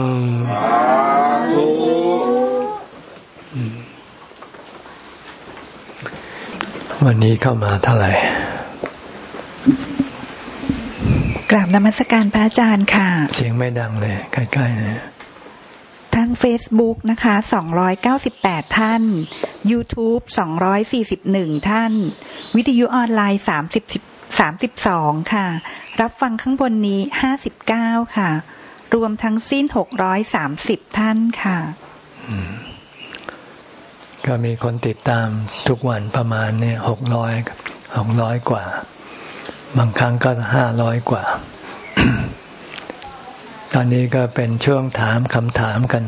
วันนี้เข้ามาเท่าไหร่กราบนมัสการพระอาจารย์ค่ะ เสียงไม่ดังเลยใกล้ๆนะ ทั้ง Facebook นะคะ 298 ท่าน YouTube 241 ท่าน วิทยุออนไลน์ 30 32 ค่ะ รับฟังข้างบนนี้ 59 ค่ะ รวมทั้งสิ้น 630 ท่านค่ะ ก็มีคนติดตามทุกวันประมาณเนี่ยหกร้อยหกร้อยกว่า บางครั้งก็ห้าร้อยกว่า ตอนนี้ก็เป็นช่วงถามคำถามกัน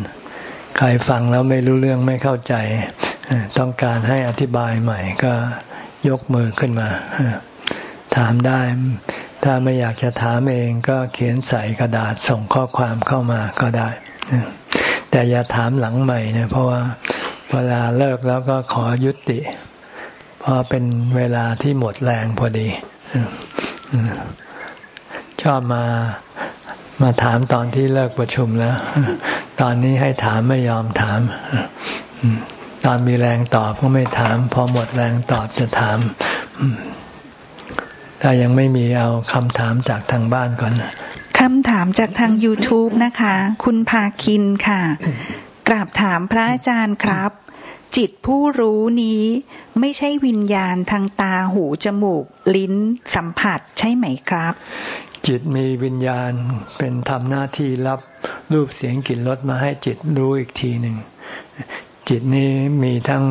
ใครฟังแล้วไม่รู้เรื่องไม่เข้าใจ ต้องการให้อธิบายใหม่ก็ยกมือขึ้นมา ถามได้ ถ้าไม่อยากจะถามเองก็เขียนใส่กระดาษส่งข้อความเข้ามาก็ได้ แต่อย่าถามหลังใหม่นะเพราะว่าเวลาเลิกแล้วก็ขอยุติ เพราะเป็นเวลาที่หมดแรงพอดีชอบมา มาถามตอนที่เลิกประชุมแล้ว ตอนนี้ให้ถามไม่ยอมถาม ตอนมีแรงตอบก็ไม่ถาม พอหมดแรงตอบจะถาม ถ้ายังไม่มีเอาคำถามจากทางบ้านก่อนคำถามจากทาง YouTube นะคะ คุณพาคินค่ะ กราบถามพระอาจารย์ครับ จิตผู้รู้นี้ไม่ใช่วิญญาณทางตาหูจมูก ลิ้นสัมผัสใช่ไหมครับ จิตมีวิญญาณเป็นทำหน้าที่รับรูปเสียงกลิ่นรสมาให้จิตรู้อีกทีหนึ่ง จิตนี้มีทั้ง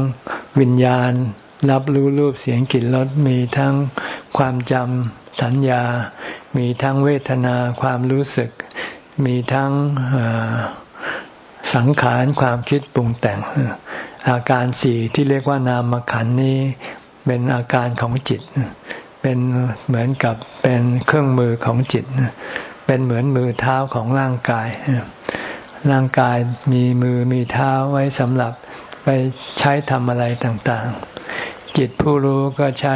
วิญญาณ รับรู้รูปเสียงกลิ่นรสมีทั้งความจำสัญญา มีทั้งเวทนาความรู้สึก มีทั้งสังขารความคิดปรุงแต่ง อาการสี่ที่เรียกว่านามขันนี้เป็นอาการของจิต เป็นเหมือนกับเป็นเครื่องมือของจิต เป็นเหมือนมือเท้าของร่างกาย ร่างกายมีมือมีเท้าไว้สำหรับไปใช้ทำอะไรต่างๆ จิตผู้รู้ก็ใช้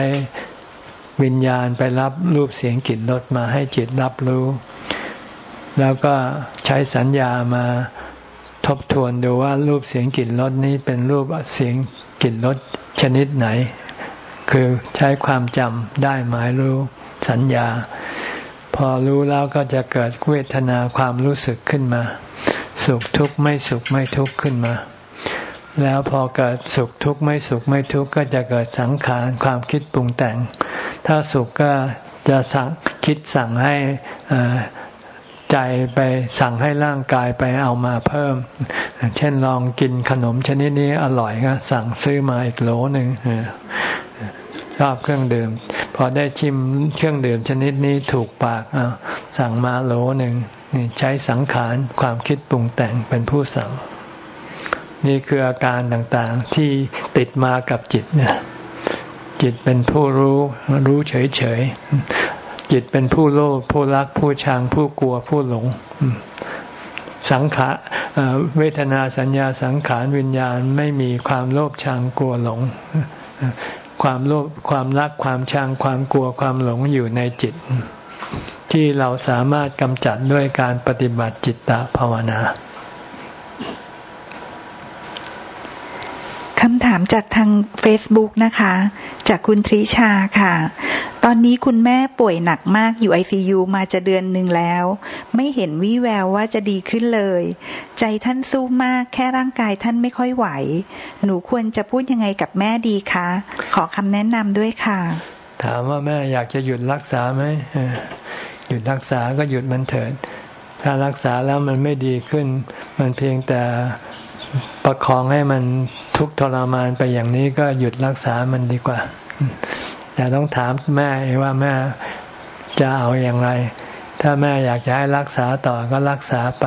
วิญญาณไปรับรูปเสียงกลิ่นรสมาให้จิตรับรู้ แล้วก็ใช้สัญญามาทบทวนดูว่ารูปเสียงกลิ่นรสนี้เป็นรูปเสียงกลิ่นรสชนิดไหน คือใช้ความจำได้หมายรู้สัญญา พอรู้แล้วก็จะเกิดเวทนาความรู้สึกขึ้นมา สุขทุกข์ไม่สุขไม่ทุกข์ขึ้นมา แล้วพอเกิดสุขทุกข์ไม่สุขไม่ทุกข์ก็จะเกิดสังขารความคิดปรุงแต่ง ถ้าสุขก็จะสั่งคิดสั่งให้ ใจไปสั่งให้ร่างกายไปเอามาเพิ่ม เช่นลองกินขนมชนิดนี้อร่อยก็สั่งซื้อมาอีกโหลหนึ่งชอบเครื่องดื่ม พอได้ชิมเครื่องดื่มชนิดนี้ถูกปากสั่งมาโหลหนึ่งใช้สังขารความคิดปรุงแต่งเป็นผู้สั่ง นี่คืออาการต่างๆที่ติดมากับจิตเนี่ยจิตเป็นผู้รู้รู้เฉย จิตเป็นผู้โลภผู้รักผู้ชังผู้กลัวผู้หลง สังขารเวทนาสัญญาสังขารวิญญาณไม่มีความโลภชังกลัวหลง ความโลภความรักความชังความกลัวความหลงอยู่ในจิต ที่เราสามารถกำจัดด้วยการปฏิบัติจิตตภาวนา คำถามจากทาง Facebook นะคะ จากคุณทริชาค่ะ ตอนนี้คุณแม่ป่วยหนักมากอยู่ไอซียูมาจะเดือนหนึ่งแล้ว ไม่เห็นวี่แววว่าจะดีขึ้นเลย ใจท่านสู้มากแค่ร่างกายท่านไม่ค่อยไหว หนูควรจะพูดยังไงกับแม่ดีคะ ขอคำแนะนำด้วยค่ะ ถามว่าแม่อยากจะหยุดรักษาไหมหยุดรักษาก็หยุดมันเถิดถ้ารักษาแล้วมันไม่ดีขึ้น มันเพียงแต่ ประคองให้มันทุกทรมานไปอย่างนี้ก็หยุดรักษามันดีกว่า แต่ต้องถามแม่ว่าแม่จะเอาอย่างไร ถ้าแม่อยากจะให้รักษาต่อก็รักษาไป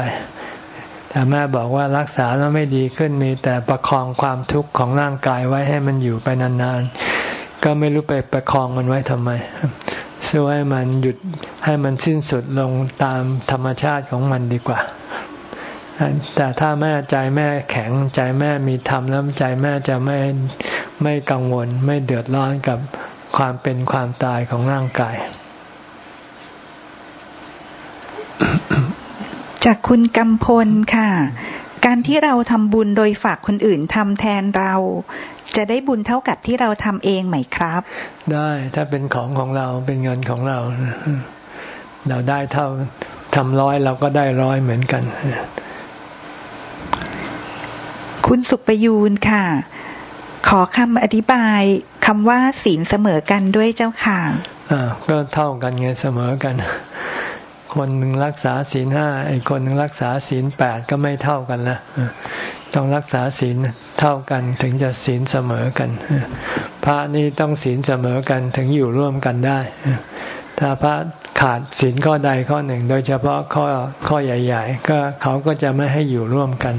แต่แม่บอกว่ารักษาแล้วไม่ดีขึ้นมี แต่ประคองความทุกข์ของร่างกายไว้ให้มันอยู่ไปนานๆ ก็ไม่รู้ไปประคองมันไว้ทำไมสู้ให้มันหยุดให้มันสิ้นสุดลงตามธรรมชาติของมันดีกว่า แต่ถ้าแม่ใจแม่แข็งใจแม่มีธรรมแล้วใจแม่จะไม่ไม่กังวล ไม่เดือดร้อนกับความเป็นความตายของร่างกาย จากคุณกำพลค่ะ การที่เราทำบุญโดยฝากคนอื่นทำแทนเรา จะได้บุญเท่ากับที่เราทำเองไหมครับ ได้ถ้าเป็นของของเราเป็นเงินของเรา เราได้เท่าทำร้อยเราก็ได้ร้อยเหมือนกัน คุณสุประยูนค่ะ ขอคำอธิบายคำว่าศีลเสมอกันด้วยเจ้าค่ะอ่าก็เท่ากันไงเสมอกัน คนหนึ่งรักษาศีลห้าอีกคนหนึ่งรักษาศีลแปดก็ไม่เท่ากันละต้องรักษาศีลเท่ากันถึงจะศีลเสมอกันพระนี่ต้องศีลเสมอกันถึงอยู่ร่วมกันได้ถ้าพระขาดศีลข้อใดข้อหนึ่ง โดยเฉพาะข้อข้อใหญ่ ๆ ก็เขาก็จะไม่ให้อยู่ร่วมกัน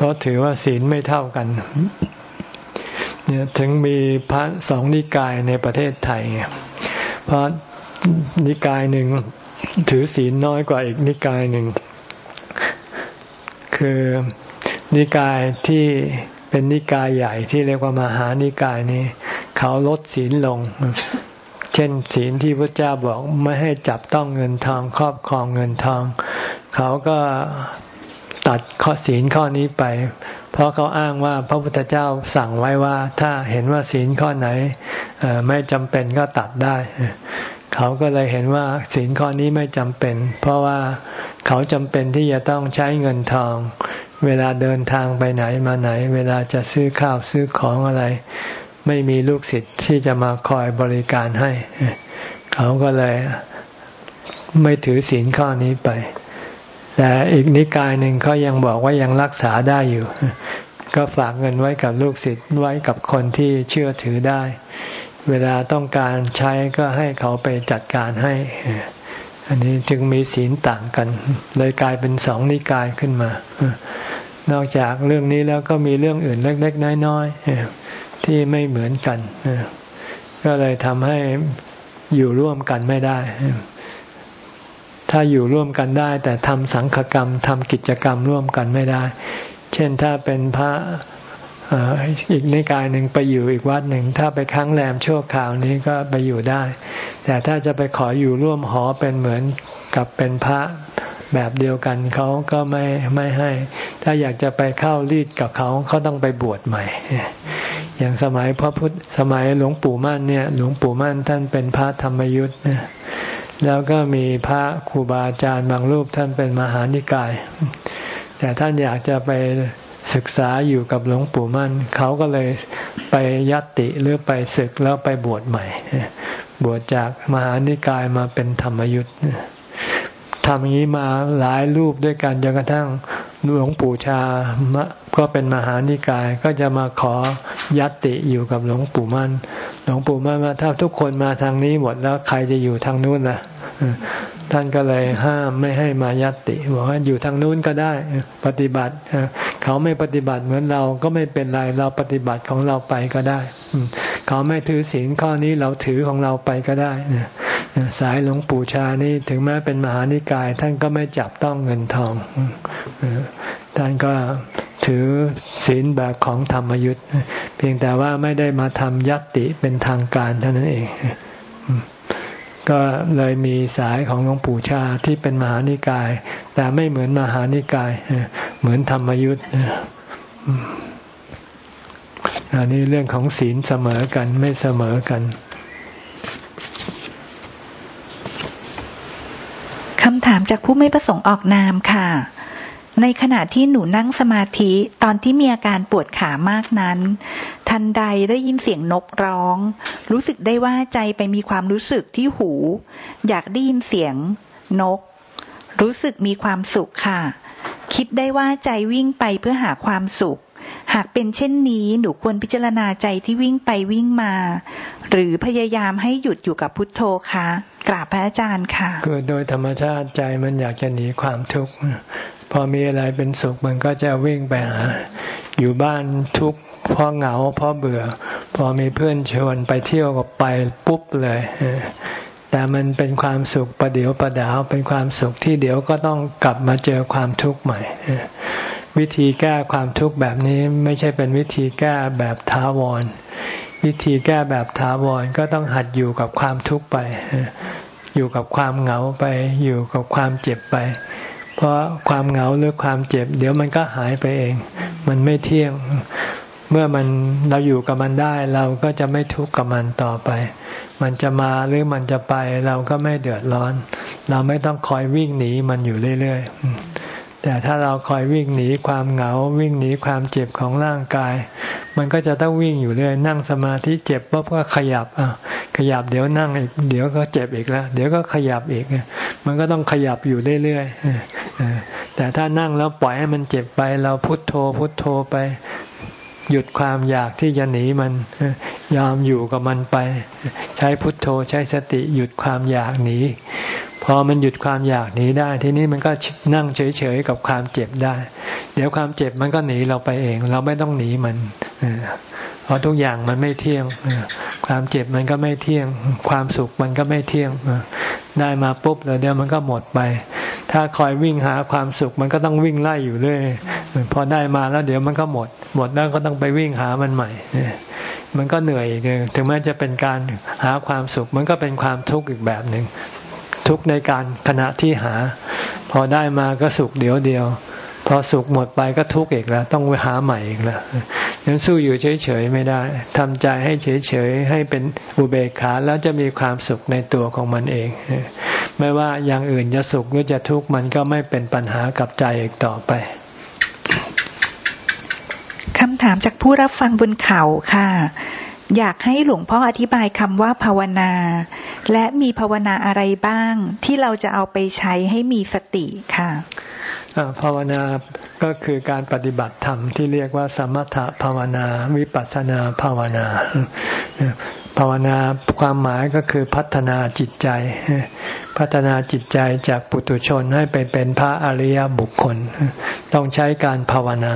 เพราะถือว่าศีลไม่เท่ากันเนี่ยถึงมีพระสองนิกายในประเทศไทยเพราะนิกายหนึ่งถือศีลน้อยกว่าอีกนิกายหนึ่ง คือนิกายที่เป็นนิกายใหญ่ที่เรียกว่ามหานิกายนี้ เขาลดศีลลง เช่นศีลที่พระเจ้าบอกไม่ให้จับต้องเงินทองครอบครองเงินทอง เขาก็ ตัดข้อศีลข้อนี้ไป เพราะเขาอ้างว่าพระพุทธเจ้าสั่งไว้ว่า ถ้าเห็นว่าศีลข้อไหนไม่จำเป็นก็ตัดได้ เขาก็เลยเห็นว่าศีลข้อนี้ไม่จำเป็น เพราะว่าเขาจำเป็นที่จะต้องใช้เงินทอง เวลาเดินทางไปไหนมาไหน เวลาจะซื้อข้าวซื้อของอะไร ไม่มีลูกศิษย์ที่จะมาคอยบริการให้ เขาก็เลยไม่ถือศีลข้อนี้ไป แต่อีกนิกายหนึ่งเขายังบอกว่ายังรักษาได้อยู่ ก็ฝากเงินไว้กับลูกศิษย์ไว้กับคนที่เชื่อถือได้ เวลาต้องการใช้ก็ให้เขาไปจัดการให้ อันนี้จึงมีศีลต่างกัน เลยกลายเป็นสองนิกายขึ้นมา นอกจากเรื่องนี้แล้วก็มีเรื่องอื่นเล็กๆน้อยๆที่ไม่เหมือนกัน ก็เลยทำให้อยู่ร่วมกันไม่ได้ ถ้าอยู่ร่วมกันได้ แต่ทำสังฆกรรมทำกิจกรรมร่วมกันไม่ได้ เช่นถ้าเป็นพระอีกนิกายหนึ่งไปอยู่อีกวัดหนึ่ง ถ้าไปค้างแรมชั่วคราวนี้ก็ไปอยู่ได้ แต่ถ้าจะไปขออยู่ร่วมหอเป็นเหมือนกับเป็นพระแบบเดียวกันเขาก็ไม่ไม่ให้ ถ้าอยากจะไปเข้ารีดกับเขาเขาต้องไปบวชใหม่ อย่างสมัยพระพุทธสมัยหลวงปู่มั่นเนี่ย หลวงปู่มั่นท่านเป็นพระธรรมยุทธ์เนี่ย แล้วก็มีพระครูบาอาจารย์บางรูปท่านเป็นมหานิกาย แต่ท่านอยากจะไปศึกษาอยู่กับหลวงปู่มั่น เขาก็เลยไปยัตติหรือไปศึกแล้วไปบวชใหม่ บวชจากมหานิกายมาเป็นธรรมยุทธ์ธทำอย่างนี้มาหลายรูปด้วยกันจนกระทั่ง หลวงปู่ชาก็เป็นมหานิกาย ก็จะมาขอยัตติอยู่กับหลวงปู่มั่น หลวงปู่มั่นว่าถ้าทุกคนมาทางนี้หมดแล้วใครจะอยู่ทางนู้นล่ะ ท่านก็เลยห้ามไม่ให้มายัตติบอกว่าอยู่ทางนู้นก็ได้ปฏิบัติ เขาไม่ปฏิบัติเหมือนเราก็ไม่เป็นไรเราปฏิบัติของเราไปก็ได้ เขาไม่ถือศีลข้อนี้เราถือของเราไปก็ได้ สายหลวงปู่ชานี่ถึงแม้เป็นมหานิกาย ท่านก็ไม่จับต้องเงินทองท่านก็ถือศีลแบบของธรรมยุทธ์เพียงแต่ว่าไม่ได้มาทำยัตติเป็นทางการเท่านั้นเองก็เลยมีสายของหลวงปู่ชาที่เป็นมหานิกาย แต่ไม่เหมือนมหานิกาย เหมือนธรรมยุทธ์อันนี้เรื่องของศีลเสมอกันไม่เสมอกัน คำถามจากผู้ไม่ประสงค์ออกนามค่ะ ในขณะที่หนูนั่งสมาธิตอนที่มีอาการปวดขามากนั้น ทันใดได้ยินเสียงนกร้อง รู้สึกได้ว่าใจไปมีความรู้สึกที่หู อยากได้ยินเสียงนก รู้สึกมีความสุขค่ะ คิดได้ว่าใจวิ่งไปเพื่อหาความสุข หากเป็นเช่นนี้หนูควรพิจารณาใจที่วิ่งไปวิ่งมา หรือพยายามให้หยุดอยู่กับพุทโธคะกราบพระอาจารย์ค่ะคือโดยธรรมชาติใจมันอยากจะหนีความทุกข์พอมีอะไรเป็นสุขมันก็จะวิ่งไปหา อยู่บ้านทุกข์เพราะเหงาเพราะเบื่อ พอมีเพื่อนชวนไปเที่ยวก็ไปปุ๊บเลยแต่มันเป็นความสุขประเดียวประดาวเป็นความสุขที่เดี๋ยวก็ต้องกลับมาเจอความทุกข์ใหม่ วิธีแก้ความทุกข์แบบนี้ไม่ใช่เป็นวิธีแก้แบบท้าวร วิธีแก้แบบท้าวรก็ต้องหัดอยู่กับความทุกข์ไป อยู่กับความเหงาไป อยู่กับความเจ็บไป เพราะความเหงาหรือความเจ็บ เดี๋ยวมันก็หายไปเอง มันไม่เที่ยง เมื่อมันเราอยู่กับมันได้เราก็จะไม่ทุกข์กับมันต่อไป มันจะมาหรือมันจะไปเราก็ไม่เดือดร้อน เราไม่ต้องคอยวิ่งหนีมันอยู่เรื่อย ๆ แต่ถ้าเราคอยวิ่งหนีความเหงาวิ่งหนีความเจ็บของร่างกาย มันก็จะต้องวิ่งอยู่เรื่อยนั่งสมาธิเจ็บปุ๊บก็ขยับอะขยับเดี๋ยวนั่งอีกเดี๋ยวก็เจ็บอีกแล้ว เดี๋ยวก็ขยับอีก มันก็ต้องขยับอยู่เรื่อยๆแต่ถ้านั่งแล้วปล่อยให้มันเจ็บไป เราพุทโธพุทโธไป หยุดความอยากที่จะหนีมันยอมอยู่กับมันไป ใช้พุทโธใช้สติหยุดความอยากหนี พอมันหยุดความอยากหนีได้ ทีนี้มันก็นั่งเฉยๆกับความเจ็บได้ เดี๋ยวความเจ็บมันก็หนีเราไปเอง เราไม่ต้องหนีมันเพราะทุกอย่างมันไม่เที่ยง ความเจ็บมันก็ไม่เที่ยง ความสุขมันก็ไม่เที่ยง ได้มาปุ๊บแล้วเดี๋ยวมันก็หมดไป ถ้าคอยวิ่งหาความสุขมันก็ต้องวิ่งไล่อยู่เรื่อยพอได้มาแล้วเดี๋ยวมันก็หมด หมดแล้วก็ต้องไปวิ่งหามันใหม่ มันก็เหนื่อยถึงแม้จะเป็นการหาความสุข มันก็เป็นความทุกข์อีกแบบหนึ่ง ทุกข์ในการขณะที่หา พอได้มาก็สุขเดียวเดียว พอสุขหมดไปก็ทุกข์อีกแล้ว ต้องไปหาใหม่อีกแล้วยังสู้อยู่เฉยๆไม่ได้ทำใจให้เฉยๆให้เป็นอุเบกขาแล้วจะมีความสุขในตัวของมันเอง ไม่ว่าอย่างอื่นจะสุขหรือจะทุกข์มันก็ไม่เป็นปัญหากับใจอีกต่อไปคำถามจากผู้รับฟังบนเขาค่ะ อยากให้หลวงพ่ออธิบายคำว่าภาวนา และมีภาวนาอะไรบ้าง ที่เราจะเอาไปใช้ให้มีสติค่ะภาวนาก็คือการปฏิบัติธรรมที่เรียกว่า สมถภาวนา วิปัสสนาภาวนา ภาวนาความหมายก็คือพัฒนาจิตใจ พัฒนาจิตใจจากปุถุชนให้ไปเป็นพระอริยบุคคล ต้องใช้การภาวนา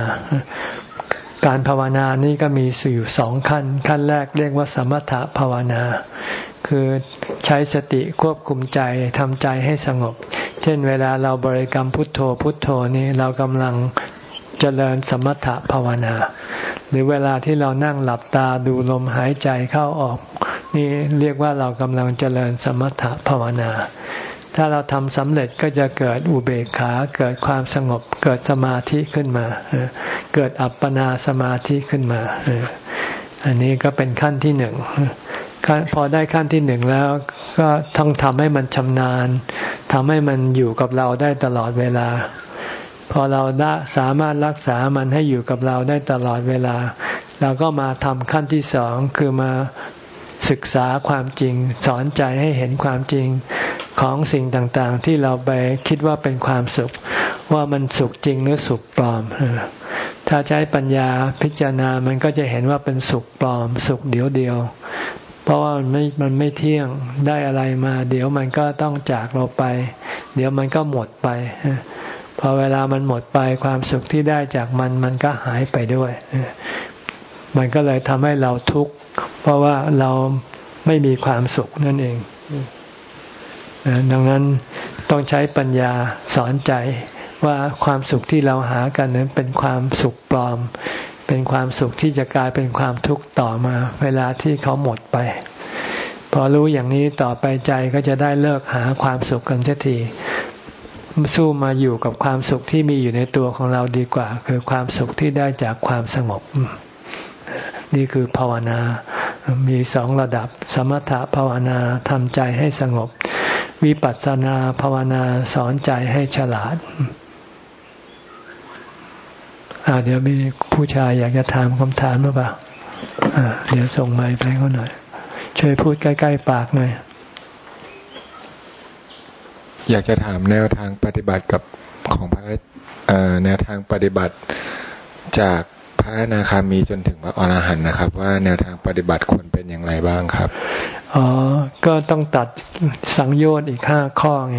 การภาวนานี้ก็มีสู่สองขั้น ขั้นแรกเรียกว่าสมถภาวนา คือใช้สติควบคุมใจทำใจให้สงบ เช่นเวลาเราบริกรรมพุทโธพุทโธนี้เรากำลังเจริญสมถภาวนา หรือเวลาที่เรานั่งหลับตาดูลมหายใจเข้าออก นี่เรียกว่าเรากำลังเจริญสมถภาวนา ถ้าเราทำสำเร็จก็จะเกิดอุเบกขา เกิดความสงบ เกิดสมาธิขึ้นมา เกิดอัปปนาสมาธิขึ้นมา อันนี้ก็เป็นขั้นที่หนึ่งพอได้ขั้นที่หนึ่งแล้ว ก็ต้องทำให้มันชำนาญทำให้มันอยู่กับเราได้ตลอดเวลา พอเราได้สามารถรักษามันให้อยู่กับเราได้ตลอดเวลา เราก็มาทำขั้นที่สองคือมาศึกษาความจริง สอนใจให้เห็นความจริง ของสิ่งต่างๆ ที่เราไปคิดว่าเป็นความสุข ว่ามันสุขจริงหรือสุขปลอม ถ้าใช้ปัญญาพิจารณามันก็จะเห็นว่าเป็นสุขปลอม สุขเดียวเดียว เพราะว่ามันไม่มันไม่เที่ยงได้อะไรมา เดี๋ยวมันก็ต้องจากเราไป เดี๋ยวมันก็หมดไปพอเวลามันหมดไปความสุขที่ได้จากมันมันก็หายไปด้วย มันก็เลยทำให้เราทุกข์เพราะว่าเราไม่มีความสุขนั่นเอง ดังนั้นต้องใช้ปัญญาสอนใจว่าความสุขที่เราหากันนั้นเป็นความสุขปลอม เป็นความสุขที่จะกลายเป็นความทุกข์ต่อมา เวลาที่เขาหมดไป พอรู้อย่างนี้ต่อไปใจก็จะได้เลิกหาความสุขกันเสียทีสู้มาอยู่กับความสุขที่มีอยู่ในตัวของเราดีกว่า คือความสุขที่ได้จากความสงบ นี่คือภาวนา มีสองระดับ สมถะภาวนาทำใจให้สงบ วิปัสสนาภาวนาสอนใจให้ฉลาดอาเดี๋ยวมีผู้ชายอยากจะถามคำถามหรือเปล่าอ่าเดี๋ยวส่งไม้ไปเขาหน่อย ช่วยพูดใกล้ ๆ ปากหน่อย อยากจะถามแนวทางปฏิบัติกับของพระแนวทางปฏิบัติจาก พระอนาคามีจนถึงพระอรหันต์นะครับ ว่าแนวทางปฏิบัติควรเป็นอย่างไรบ้างครับอ๋อก็ต้องตัดสังโยชน์อีกห้าข้อไง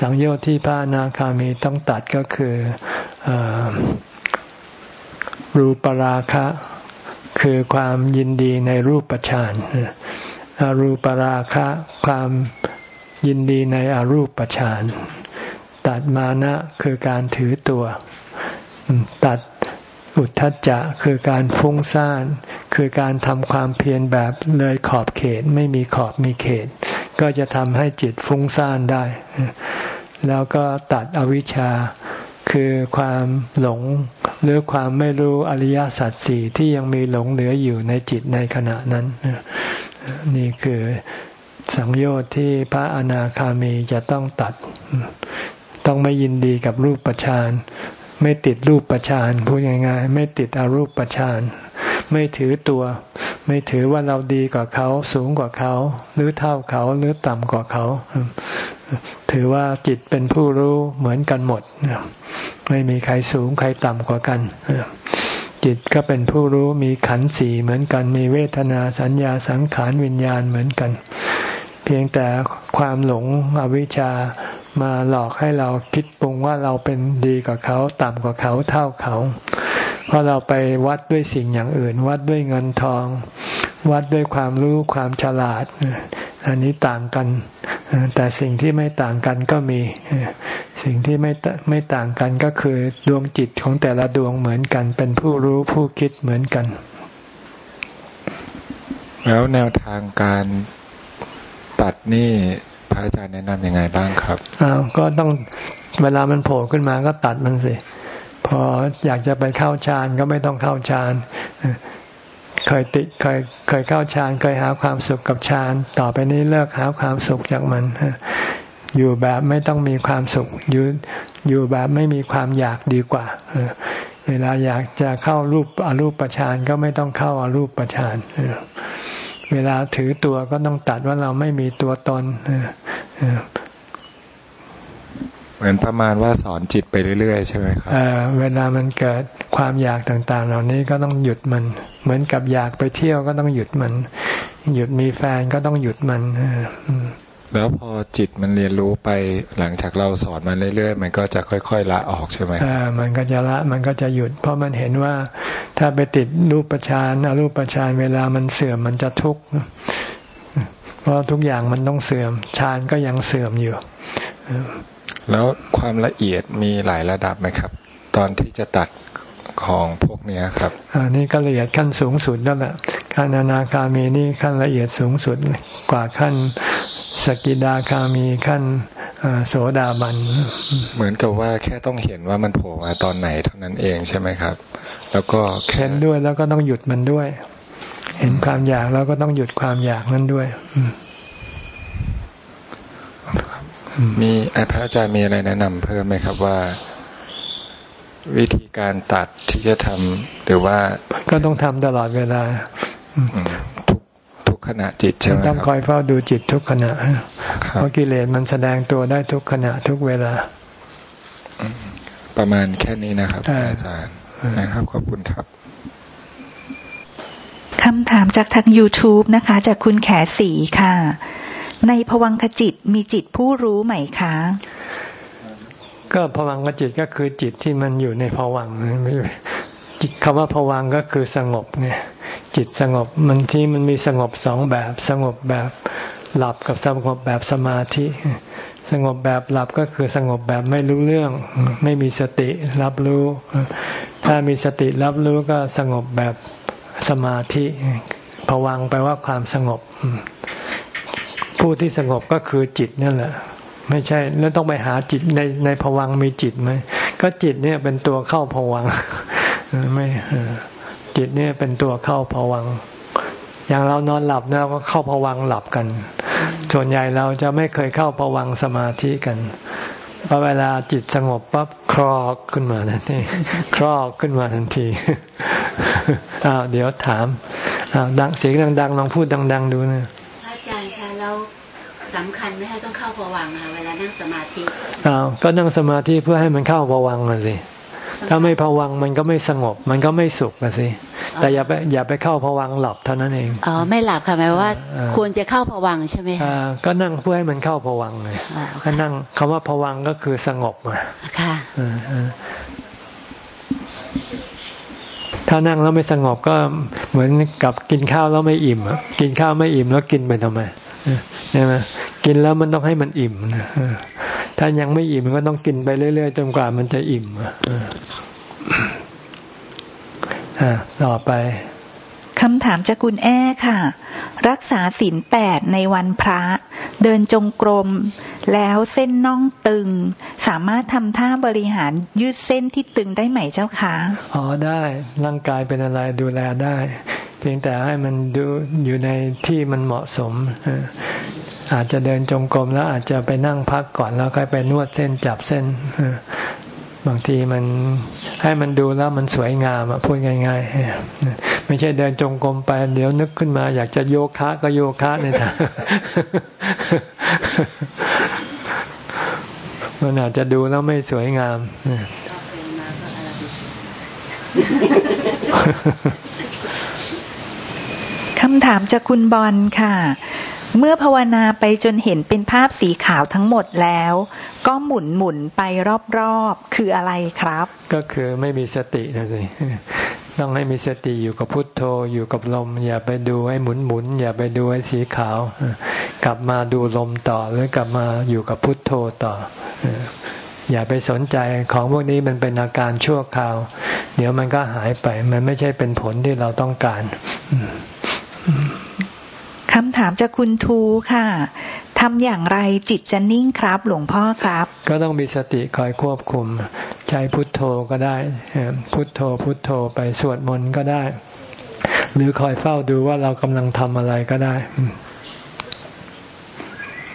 สังโยชน์ที่พระอนาคามีต้องตัดก็คืออรูปราคะ คือความยินดีในรูปฌานอรูปราคะ ความยินดีในอรูปฌานตัดมานะคือการถือตัว ตัด อุทธัจจะคือการฟุ้งซ่าน คือการทำความเพียรแบบเลยขอบเขตไม่มีขอบมีเขต ก็จะทำให้จิตฟุ้งซ่านได้ แล้วก็ตัดอวิชชา คือความหลงหรือความไม่รู้อริยสัจสี่ที่ยังมีหลงเหลืออยู่ในจิตในขณะนั้น นี่คือสังโยชน์ที่พระอนาคามีจะต้องตัด ต้องไม่ยินดีกับรูปประชาน ไม่ติดรูปประชานพูดง่ายๆไม่ติดอารูปประชานไม่ถือตัว ไม่ถือว่าเราดีกว่าเขาสูงกว่าเขา หรือเท่าเขาหรือต่ำกว่าเขา ถือว่าจิตเป็นผู้รู้เหมือนกันหมดไม่มีใครสูงใครต่ำกว่ากันจิตก็เป็นผู้รู้มีขันธ์สี่เหมือนกัน มีเวทนาสัญญาสังขารวิญญาณเหมือนกัน เพียงแต่ความหลงอวิชชา มาหลอกให้เราคิดปรุงว่าเราเป็นดีกว่าเขา ต่ำกว่าเขาเท่าเขา เพราะเราไปวัดด้วยสิ่งอย่างอื่น วัดด้วยเงินทอง วัดด้วยความรู้ความฉลาด อันนี้ต่างกัน แต่สิ่งที่ไม่ต่างกันก็มี สิ่งที่ไม่ไม่ต่างกันก็คือดวงจิตของแต่ละดวงเหมือนกัน เป็นผู้รู้ผู้คิดเหมือนกัน แล้วแนวทางการตัดนี่ ระอาจารย์แนะนำยังไงบ้างครับอ้าวก็ต้องเวลามันโผล่ขึ้นมาก็ตัดมันสิ พออยากจะไปเข้าฌานก็ไม่ต้องเข้าฌานเคยติดเคยเคยเข้าฌานเคยหาความสุขกับฌานต่อไปนี้เลิกหาความสุขจากมันอยู่แบบไม่ต้องมีความสุขอยู่อยู่แบบไม่มีความอยากดีกว่าเวลาอยากจะเข้ารูปอรูปประชานก็ไม่ต้องเข้าอารูปประชาน เวลาถือตัวก็ต้องตัดว่าเราไม่มีตัวตนเหมือนประมาณว่าสอนจิตไปเรื่อยๆใช่ไหมครับเวลามันเกิดความอยากต่างๆ เหล่านี้ก็ต้องหยุดมัน เหมือนกับอยากไปเที่ยวก็ต้องหยุดมัน หยุดมีแฟนก็ต้องหยุดมัน แล้วพอจิตมันเรียนรู้ไปหลังจากเราสอนมันเรื่อยๆ มันก็จะค่อยๆละออกใช่ไหมอ่ามันก็จะละมันก็จะหยุด เพราะมันเห็นว่าถ้าไปติดรูปประชานอรูปประชานเวลามันเสื่อมมันจะทุกข์เพราะทุกอย่างมันต้องเสื่อมฌานก็ยังเสื่อมอยู่ แล้วความละเอียดมีหลายระดับไหมครับ ตอนที่จะตัดของพวกนี้ครับอันนี้ก็ละเอียดขั้นสูงสุดแล้วแหละขั้นอนาคามีนี่ขั้นละเอียดสูงสุดกว่าขั้น สกิดาคามีขั้นโสดาบัน เหมือนกับว่าแค่ต้องเห็นว่ามันโผล่มาตอนไหนเท่านั้นเองใช่ไหมครับ แล้วก็เห็นด้วยแล้วก็ต้องหยุดมันด้วย เห็นความอยากแล้วก็ต้องหยุดความอยากนั้นด้วยมีพระอาจารย์มีอะไรแนะนำเพิ่มไหมครับว่าวิธีการตัดที่จะทำหรือว่าก็ต้องทำตลอดเวลาทุกทุก ขณะจิตใช่ไหมต้องคอยเฝ้าดูจิตทุกขณะเพราะกิเลสมันแสดงตัวได้ทุกขณะทุกเวลา ประมาณแค่นี้นะครับ อาจารย์นะครับขอบคุณครับคำถามจากทาง YouTube นะคะ จากคุณแขสีค่ะ ในภวังคจิตมีจิตผู้รู้ไหมคะ ก็ภวังคจิตก็คือจิตที่มันอยู่ในภวังไม่ จิตคำว่าภวังก็คือสงบเนี่ยจิตสงบมันที่มันมีสงบสองแบบสงบแบบหลับกับสงบแบบสมาธิ สงบแบบหลับก็คือสงบแบบไม่รู้เรื่อง ไม่มีสติรับรู้ ถ้ามีสติรับรู้ก็สงบแบบสมาธิผวังแปลว่าความสงบ ผู้ที่สงบก็คือจิตนั่นแหละ ไม่ใช่แล้วต้องไปหาจิตในในผวังมีจิตไหมก็จิตเนี่ยเป็นตัวเข้าผวัง ไม่จิตเนี่ยเป็นตัวเข้าผวัง อย่างเรานอนหลับเราก็เข้าผวังหลับกัน ส่วนใหญ่เราจะไม่เคยเข้าผวังสมาธิกันพอเวลาจิตสงบปั๊บคลอกขึ้นมาทันทีคลอกขึ้นมาทันทีอ้าวเดี๋ยวถามอ้าวดังเสียงดังๆลองพูดดัง ๆ ดูนะอาจารย์คะแล้วสำคัญไหมคะต้องเข้าผวังค่ะเวลานั่งสมาธิอ้าวก็นั่งสมาธิเพื่อให้มันเข้าผวังเลย ถ้าไม่ผวังมันก็ไม่สงบ มันก็ไม่สุขนะสิ แต่อย่าไปอย่าไปเข้าผวังหลับเท่านั้นเอง อ๋อไม่หลับค่ะหมายว่า ควรจะเข้าผวังใช่ไหมคะก็นั่งเพื่อให้มันเข้าผวังเลยก็นั่งคำว่าผวังก็คือสงบอะค่ะถ้านั่งแล้วไม่สงบก็เหมือนกับกินข้าวแล้วไม่อิ่มกินข้าวไม่อิ่มแล้วกินไปทำไมใช่ไหมกินแล้วมันต้องให้มันอิ่ม ถ้ายังไม่อิ่มมันก็ต้องกินไปเรื่อยๆจนกว่ามันจะอิ่มอ่าต่อไปคำถามจากคุณแอ้ค่ะ รักษาศีลแปดในวันพระ เดินจงกรม แล้วเส้นน่องตึง สามารถทำท่าบริหารยืดเส้นที่ตึงได้ไหมเจ้าคะอ๋อได้ร่างกายเป็นอะไรดูแลได้ เพียงแต่ให้มันดูอยู่ในที่มันเหมาะสม อาจจะเดินจงกรมแล้วอาจจะไปนั่งพักก่อนแล้วค่อยไปนวดเส้นจับเส้นบางทีมันให้มันดูแล้วมันสวยงามพูดง่ายๆไม่ใช่เดินจงกรมไป เดี๋ยวนึกขึ้นมา อยากจะโยคะก็โยคะเนี่ยมันอาจจะดูแล้วไม่สวยงามคำถามจากคุณบอลค่ะ เมื่อภาวนาไปจนเห็นเป็นภาพสีขาวทั้งหมดแล้ว ก็หมุนหมุนไปรอบๆ คืออะไรครับ ก็คือไม่มีสตินะสิต้องให้มีสติอยู่กับพุทโธอยู่กับลม อย่าไปดูให้หมุนหมุนอย่าไปดูให้สีขาว กลับมาดูลมต่อหรือกลับมาอยู่กับพุทโธต่อ อย่าไปสนใจของพวกนี้มันเป็นอาการชั่วคราว เดี๋ยวมันก็หายไป มันไม่ใช่เป็นผลที่เราต้องการ คำถามจากคุณทูค่ะทำอย่างไรจิตจะนิ่งครับ หลวงพ่อครับ ก็ต้องมีสติคอยควบคุม ใช้พุทโธก็ได้ พุทโธพุทโธไปสวดมนต์ก็ได้ หรือคอยเฝ้าดูว่าเรากำลังทำอะไรก็ได้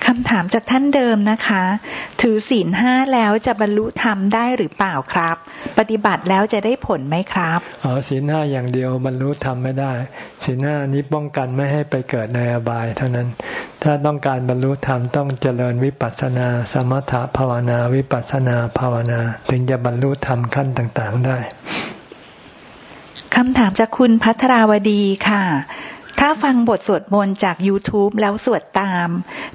คำถามจากท่านเดิมนะคะ ถือศีลห้าแล้วจะบรรลุธรรมได้หรือเปล่าครับ ปฏิบัติแล้วจะได้ผลไหมครับอ๋อศีลห้าอย่างเดียวบรรลุธรรมไม่ได้ศีลห้านี้ป้องกันไม่ให้ไปเกิดในอบาย เท่านั้น ถ้าต้องการบรรลุธรรมต้องเจริญวิปัสสนา สมถภาวนา วิปัสสนาภาวนา ถึงจะบรรลุธรรมขั้นต่างๆได้คำถามจากคุณพัทราวดีค่ะ ถ้าฟังบทสวดมนต์จาก YouTube แล้วสวดตาม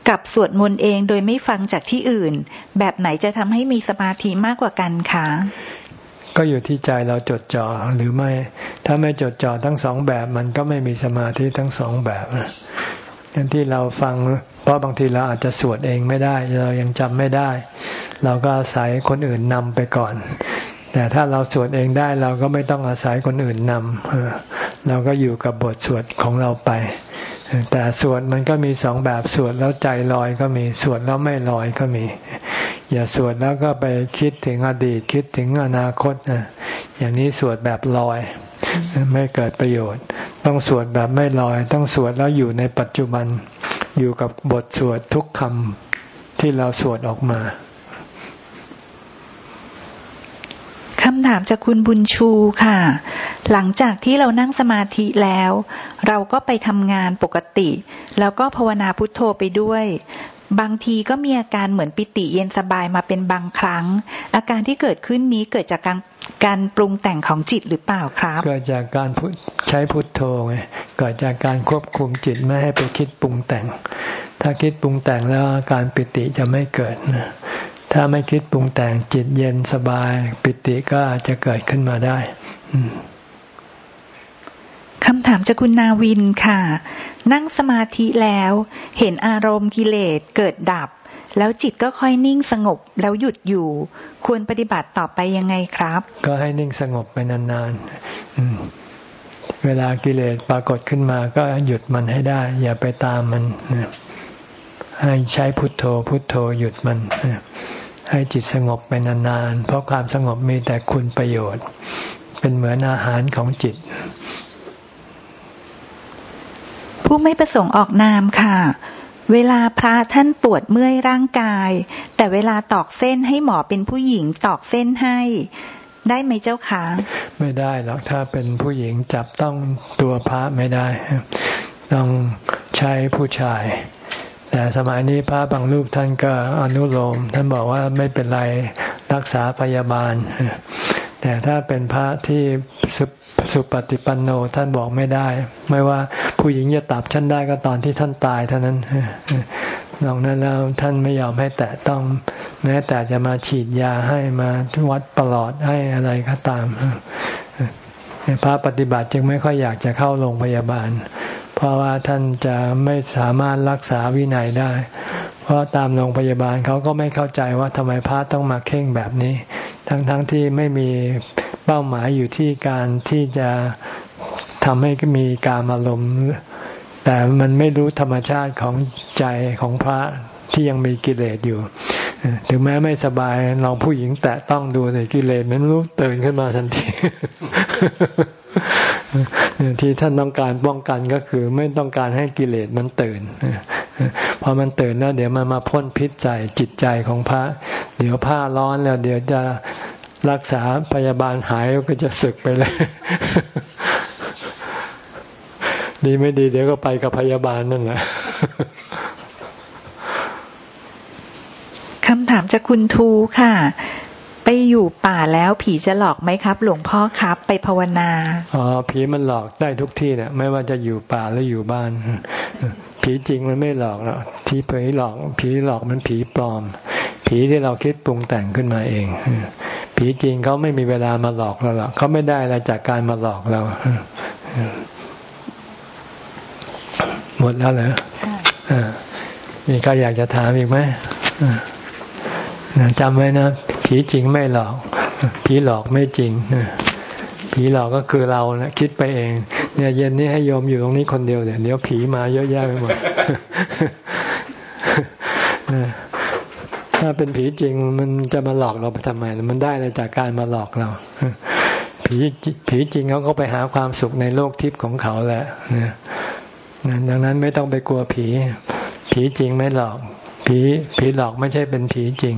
กับสวดมนต์เองโดยไม่ฟังจากที่อื่น แบบไหนจะทำให้มีสมาธิมากกว่ากันคะก็อยู่ที่ใจเราจดจ่อหรือไม่ ถ้าไม่จดจ่อทั้งสองแบบ มันก็ไม่มีสมาธิทั้งสองแบบนั่นที่เราฟัง เพราะบางทีเราอาจจะสวดเองไม่ได้ เรายังจำไม่ได้ เราก็อาศัยคนอื่นนำไปก่อน แต่ถ้าเราสวดเองได้เราก็ไม่ต้องอาศัยคนอื่นนำเราก็อยู่กับบทสวดของเราไป แต่สวดมันก็มีสองแบบสวดแล้วใจลอยก็มีสวดแล้วไม่ลอยก็มี อย่าสวดแล้วก็ไปคิดถึงอดีตคิดถึงอนาคตอย่างนี้สวดแบบลอย ไม่เกิดประโยชน์ ต้องสวดแบบไม่ลอย ต้องสวดแล้วอยู่ในปัจจุบัน อยู่กับบทสวดทุกคำที่เราสวดออกมา คำถามจากคุณบุญชูค่ะ หลังจากที่เรานั่งสมาธิแล้ว เราก็ไปทำงานปกติ แล้วก็ภาวนาพุทโธไปด้วย บางทีก็มีอาการเหมือนปิติเย็นสบายมาเป็นบางครั้ง อาการที่เกิดขึ้นนี้เกิดจากการการปรุงแต่งของจิตหรือเปล่าครับ เกิดจากการใช้พุทโธไงเกิดจากการควบคุมจิตไม่ให้ไปคิดปรุงแต่ง ถ้าคิดปรุงแต่งแล้วอาการปิติจะไม่เกิดนะ ถ้าไม่คิดปรุงแต่งจิตเย็นสบาย ปิติก็จะเกิดขึ้นมาได้อืมคำถามจากคุณนาวินค่ะ นั่งสมาธิแล้ว เห็นอารมณ์กิเลสเกิดดับ แล้วจิตก็ค่อยนิ่งสงบแล้วหยุดอยู่ ควรปฏิบัติต่อไปยังไงครับ ก็ให้นิ่งสงบไปนานๆอืมเวลากิเลสปรากฏขึ้นมาก็หยุดมันให้ได้ อย่าไปตามมันนะ ให้ใช้พุทโธพุทโธหยุดมันนะให้จิตสงบไปนานๆ เพราะความสงบมีแต่คุณประโยชน์ เป็นเหมือนอาหารของจิต ผู้ไม่ประสงค์ออกนามค่ะ เวลาพระท่านปวดเมื่อยร่างกาย แต่เวลาตอกเส้นให้หมอเป็นผู้หญิงตอกเส้นให้ได้ไหมเจ้าคะไม่ได้หรอกถ้าเป็นผู้หญิงจับต้องตัวพระไม่ได้ ต้องใช้ผู้ชาย แต่สมัยนี้พระบางรูปท่านก็อนุโลม ท่านบอกว่าไม่เป็นไรรักษาพยาบาล แต่ถ้าเป็นพระที่สุสุปฏิปันโนท่านบอกไม่ได้ ไม่ว่าผู้หญิงจะตับท่านได้ก็ตอนที่ท่านตายเท่านั้นนอกนั้นแล้วท่านไม่ยอมให้แตะต้องแม้แต่จะมาฉีดยาให้มาวัดปลอดให้อะไรก็ตามพระปฏิบัติจึงไม่ค่อยอยากจะเข้าโรงพยาบาล เพราะว่าท่านจะไม่สามารถรักษาวินัยได้ เพราะตามโรงพยาบาลเขาก็ไม่เข้าใจว่าทำไมพระต้องมาเข่งแบบนี้ ทั้งๆทที่ไม่มีเป้าหมายอยู่ที่การที่จะทำให้มีการอารมณ์แต่มันไม่รู้ธรรมชาติของใจของพระที่ยังมีกิเลสอยู่ ถึงแม้ไม่สบายลองผู้หญิงแตะต้องดูในกิเลสมันรู้ตื่นขึ้นมาทันที ที่ท่านต้องการป้องกันก็คือ ไม่ต้องการให้กิเลสมันตื่นพอมันตื่นแล้ว เดี๋ยวมันมาพ่นพิษใจจิตใจของพระ เดี๋ยวผ้าร้อนแล้ว เดี๋ยวจะรักษาพยาบาลหายก็จะสึกไปเลย ดีไม่ดี เดี๋ยวก็ไปกับพยาบาลนั่นแหละคำถามจากคุณทูค่ะ ไปอยู่ป่าแล้วผีจะหลอกไหมครับ หลวงพ่อครับ ไปภาวนาอ๋อผีมันหลอกได้ทุกที่เนี่ยไม่ว่าจะอยู่ป่าหรืออยู่บ้าน ผีจริงมันไม่หลอกหรอกที่ผีหลอก ผีหลอกมันผีปลอม ผีที่เราคิดปรุงแต่งขึ้นมาเอง ผีจริงเขาไม่มีเวลามาหลอกเราหรอกเขาไม่ได้อะไรจากการมาหลอกเราหมดแล้วเหรออ่ามีใครอยากจะถามอีกไหมจำไว้นะ ผีจริงไม่หลอก ผีหลอกไม่จริงผีหลอกก็คือเรานะคิดไปเอง เนี่ย เย็นนี้ให้โยมอยู่ตรงนี้คนเดียวเนี่ยเดี๋ยวผีมาเยอะแยะไปหมดถ้าเป็นผีจริงมันจะมาหลอกเราไปทำไม มันได้อะไรจากการมาหลอกเราผีผีจริงเขาก็ไปหาความสุขในโลกทิพย์ของเขาแหละนะดังนั้นไม่ต้องไปกลัวผี ผีจริงไม่หลอก ผีผีหลอกไม่ใช่เป็นผีจริง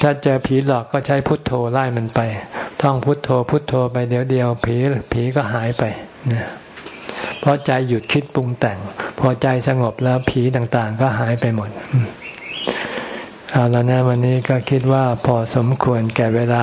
ถ้าเจอผีหลอกก็ใช้พุทโธไล่มันไป ท่องพุทโธ พุทโธไปเดี๋ยวเดียวผีผีก็หายไปนะเพราะใจหยุดคิดปรุงแต่ง พอใจสงบแล้วผีต่างๆ ก็หายไปหมดเอาแล้วนะวันนี้ก็คิดว่าพอสมควรแก่เวลา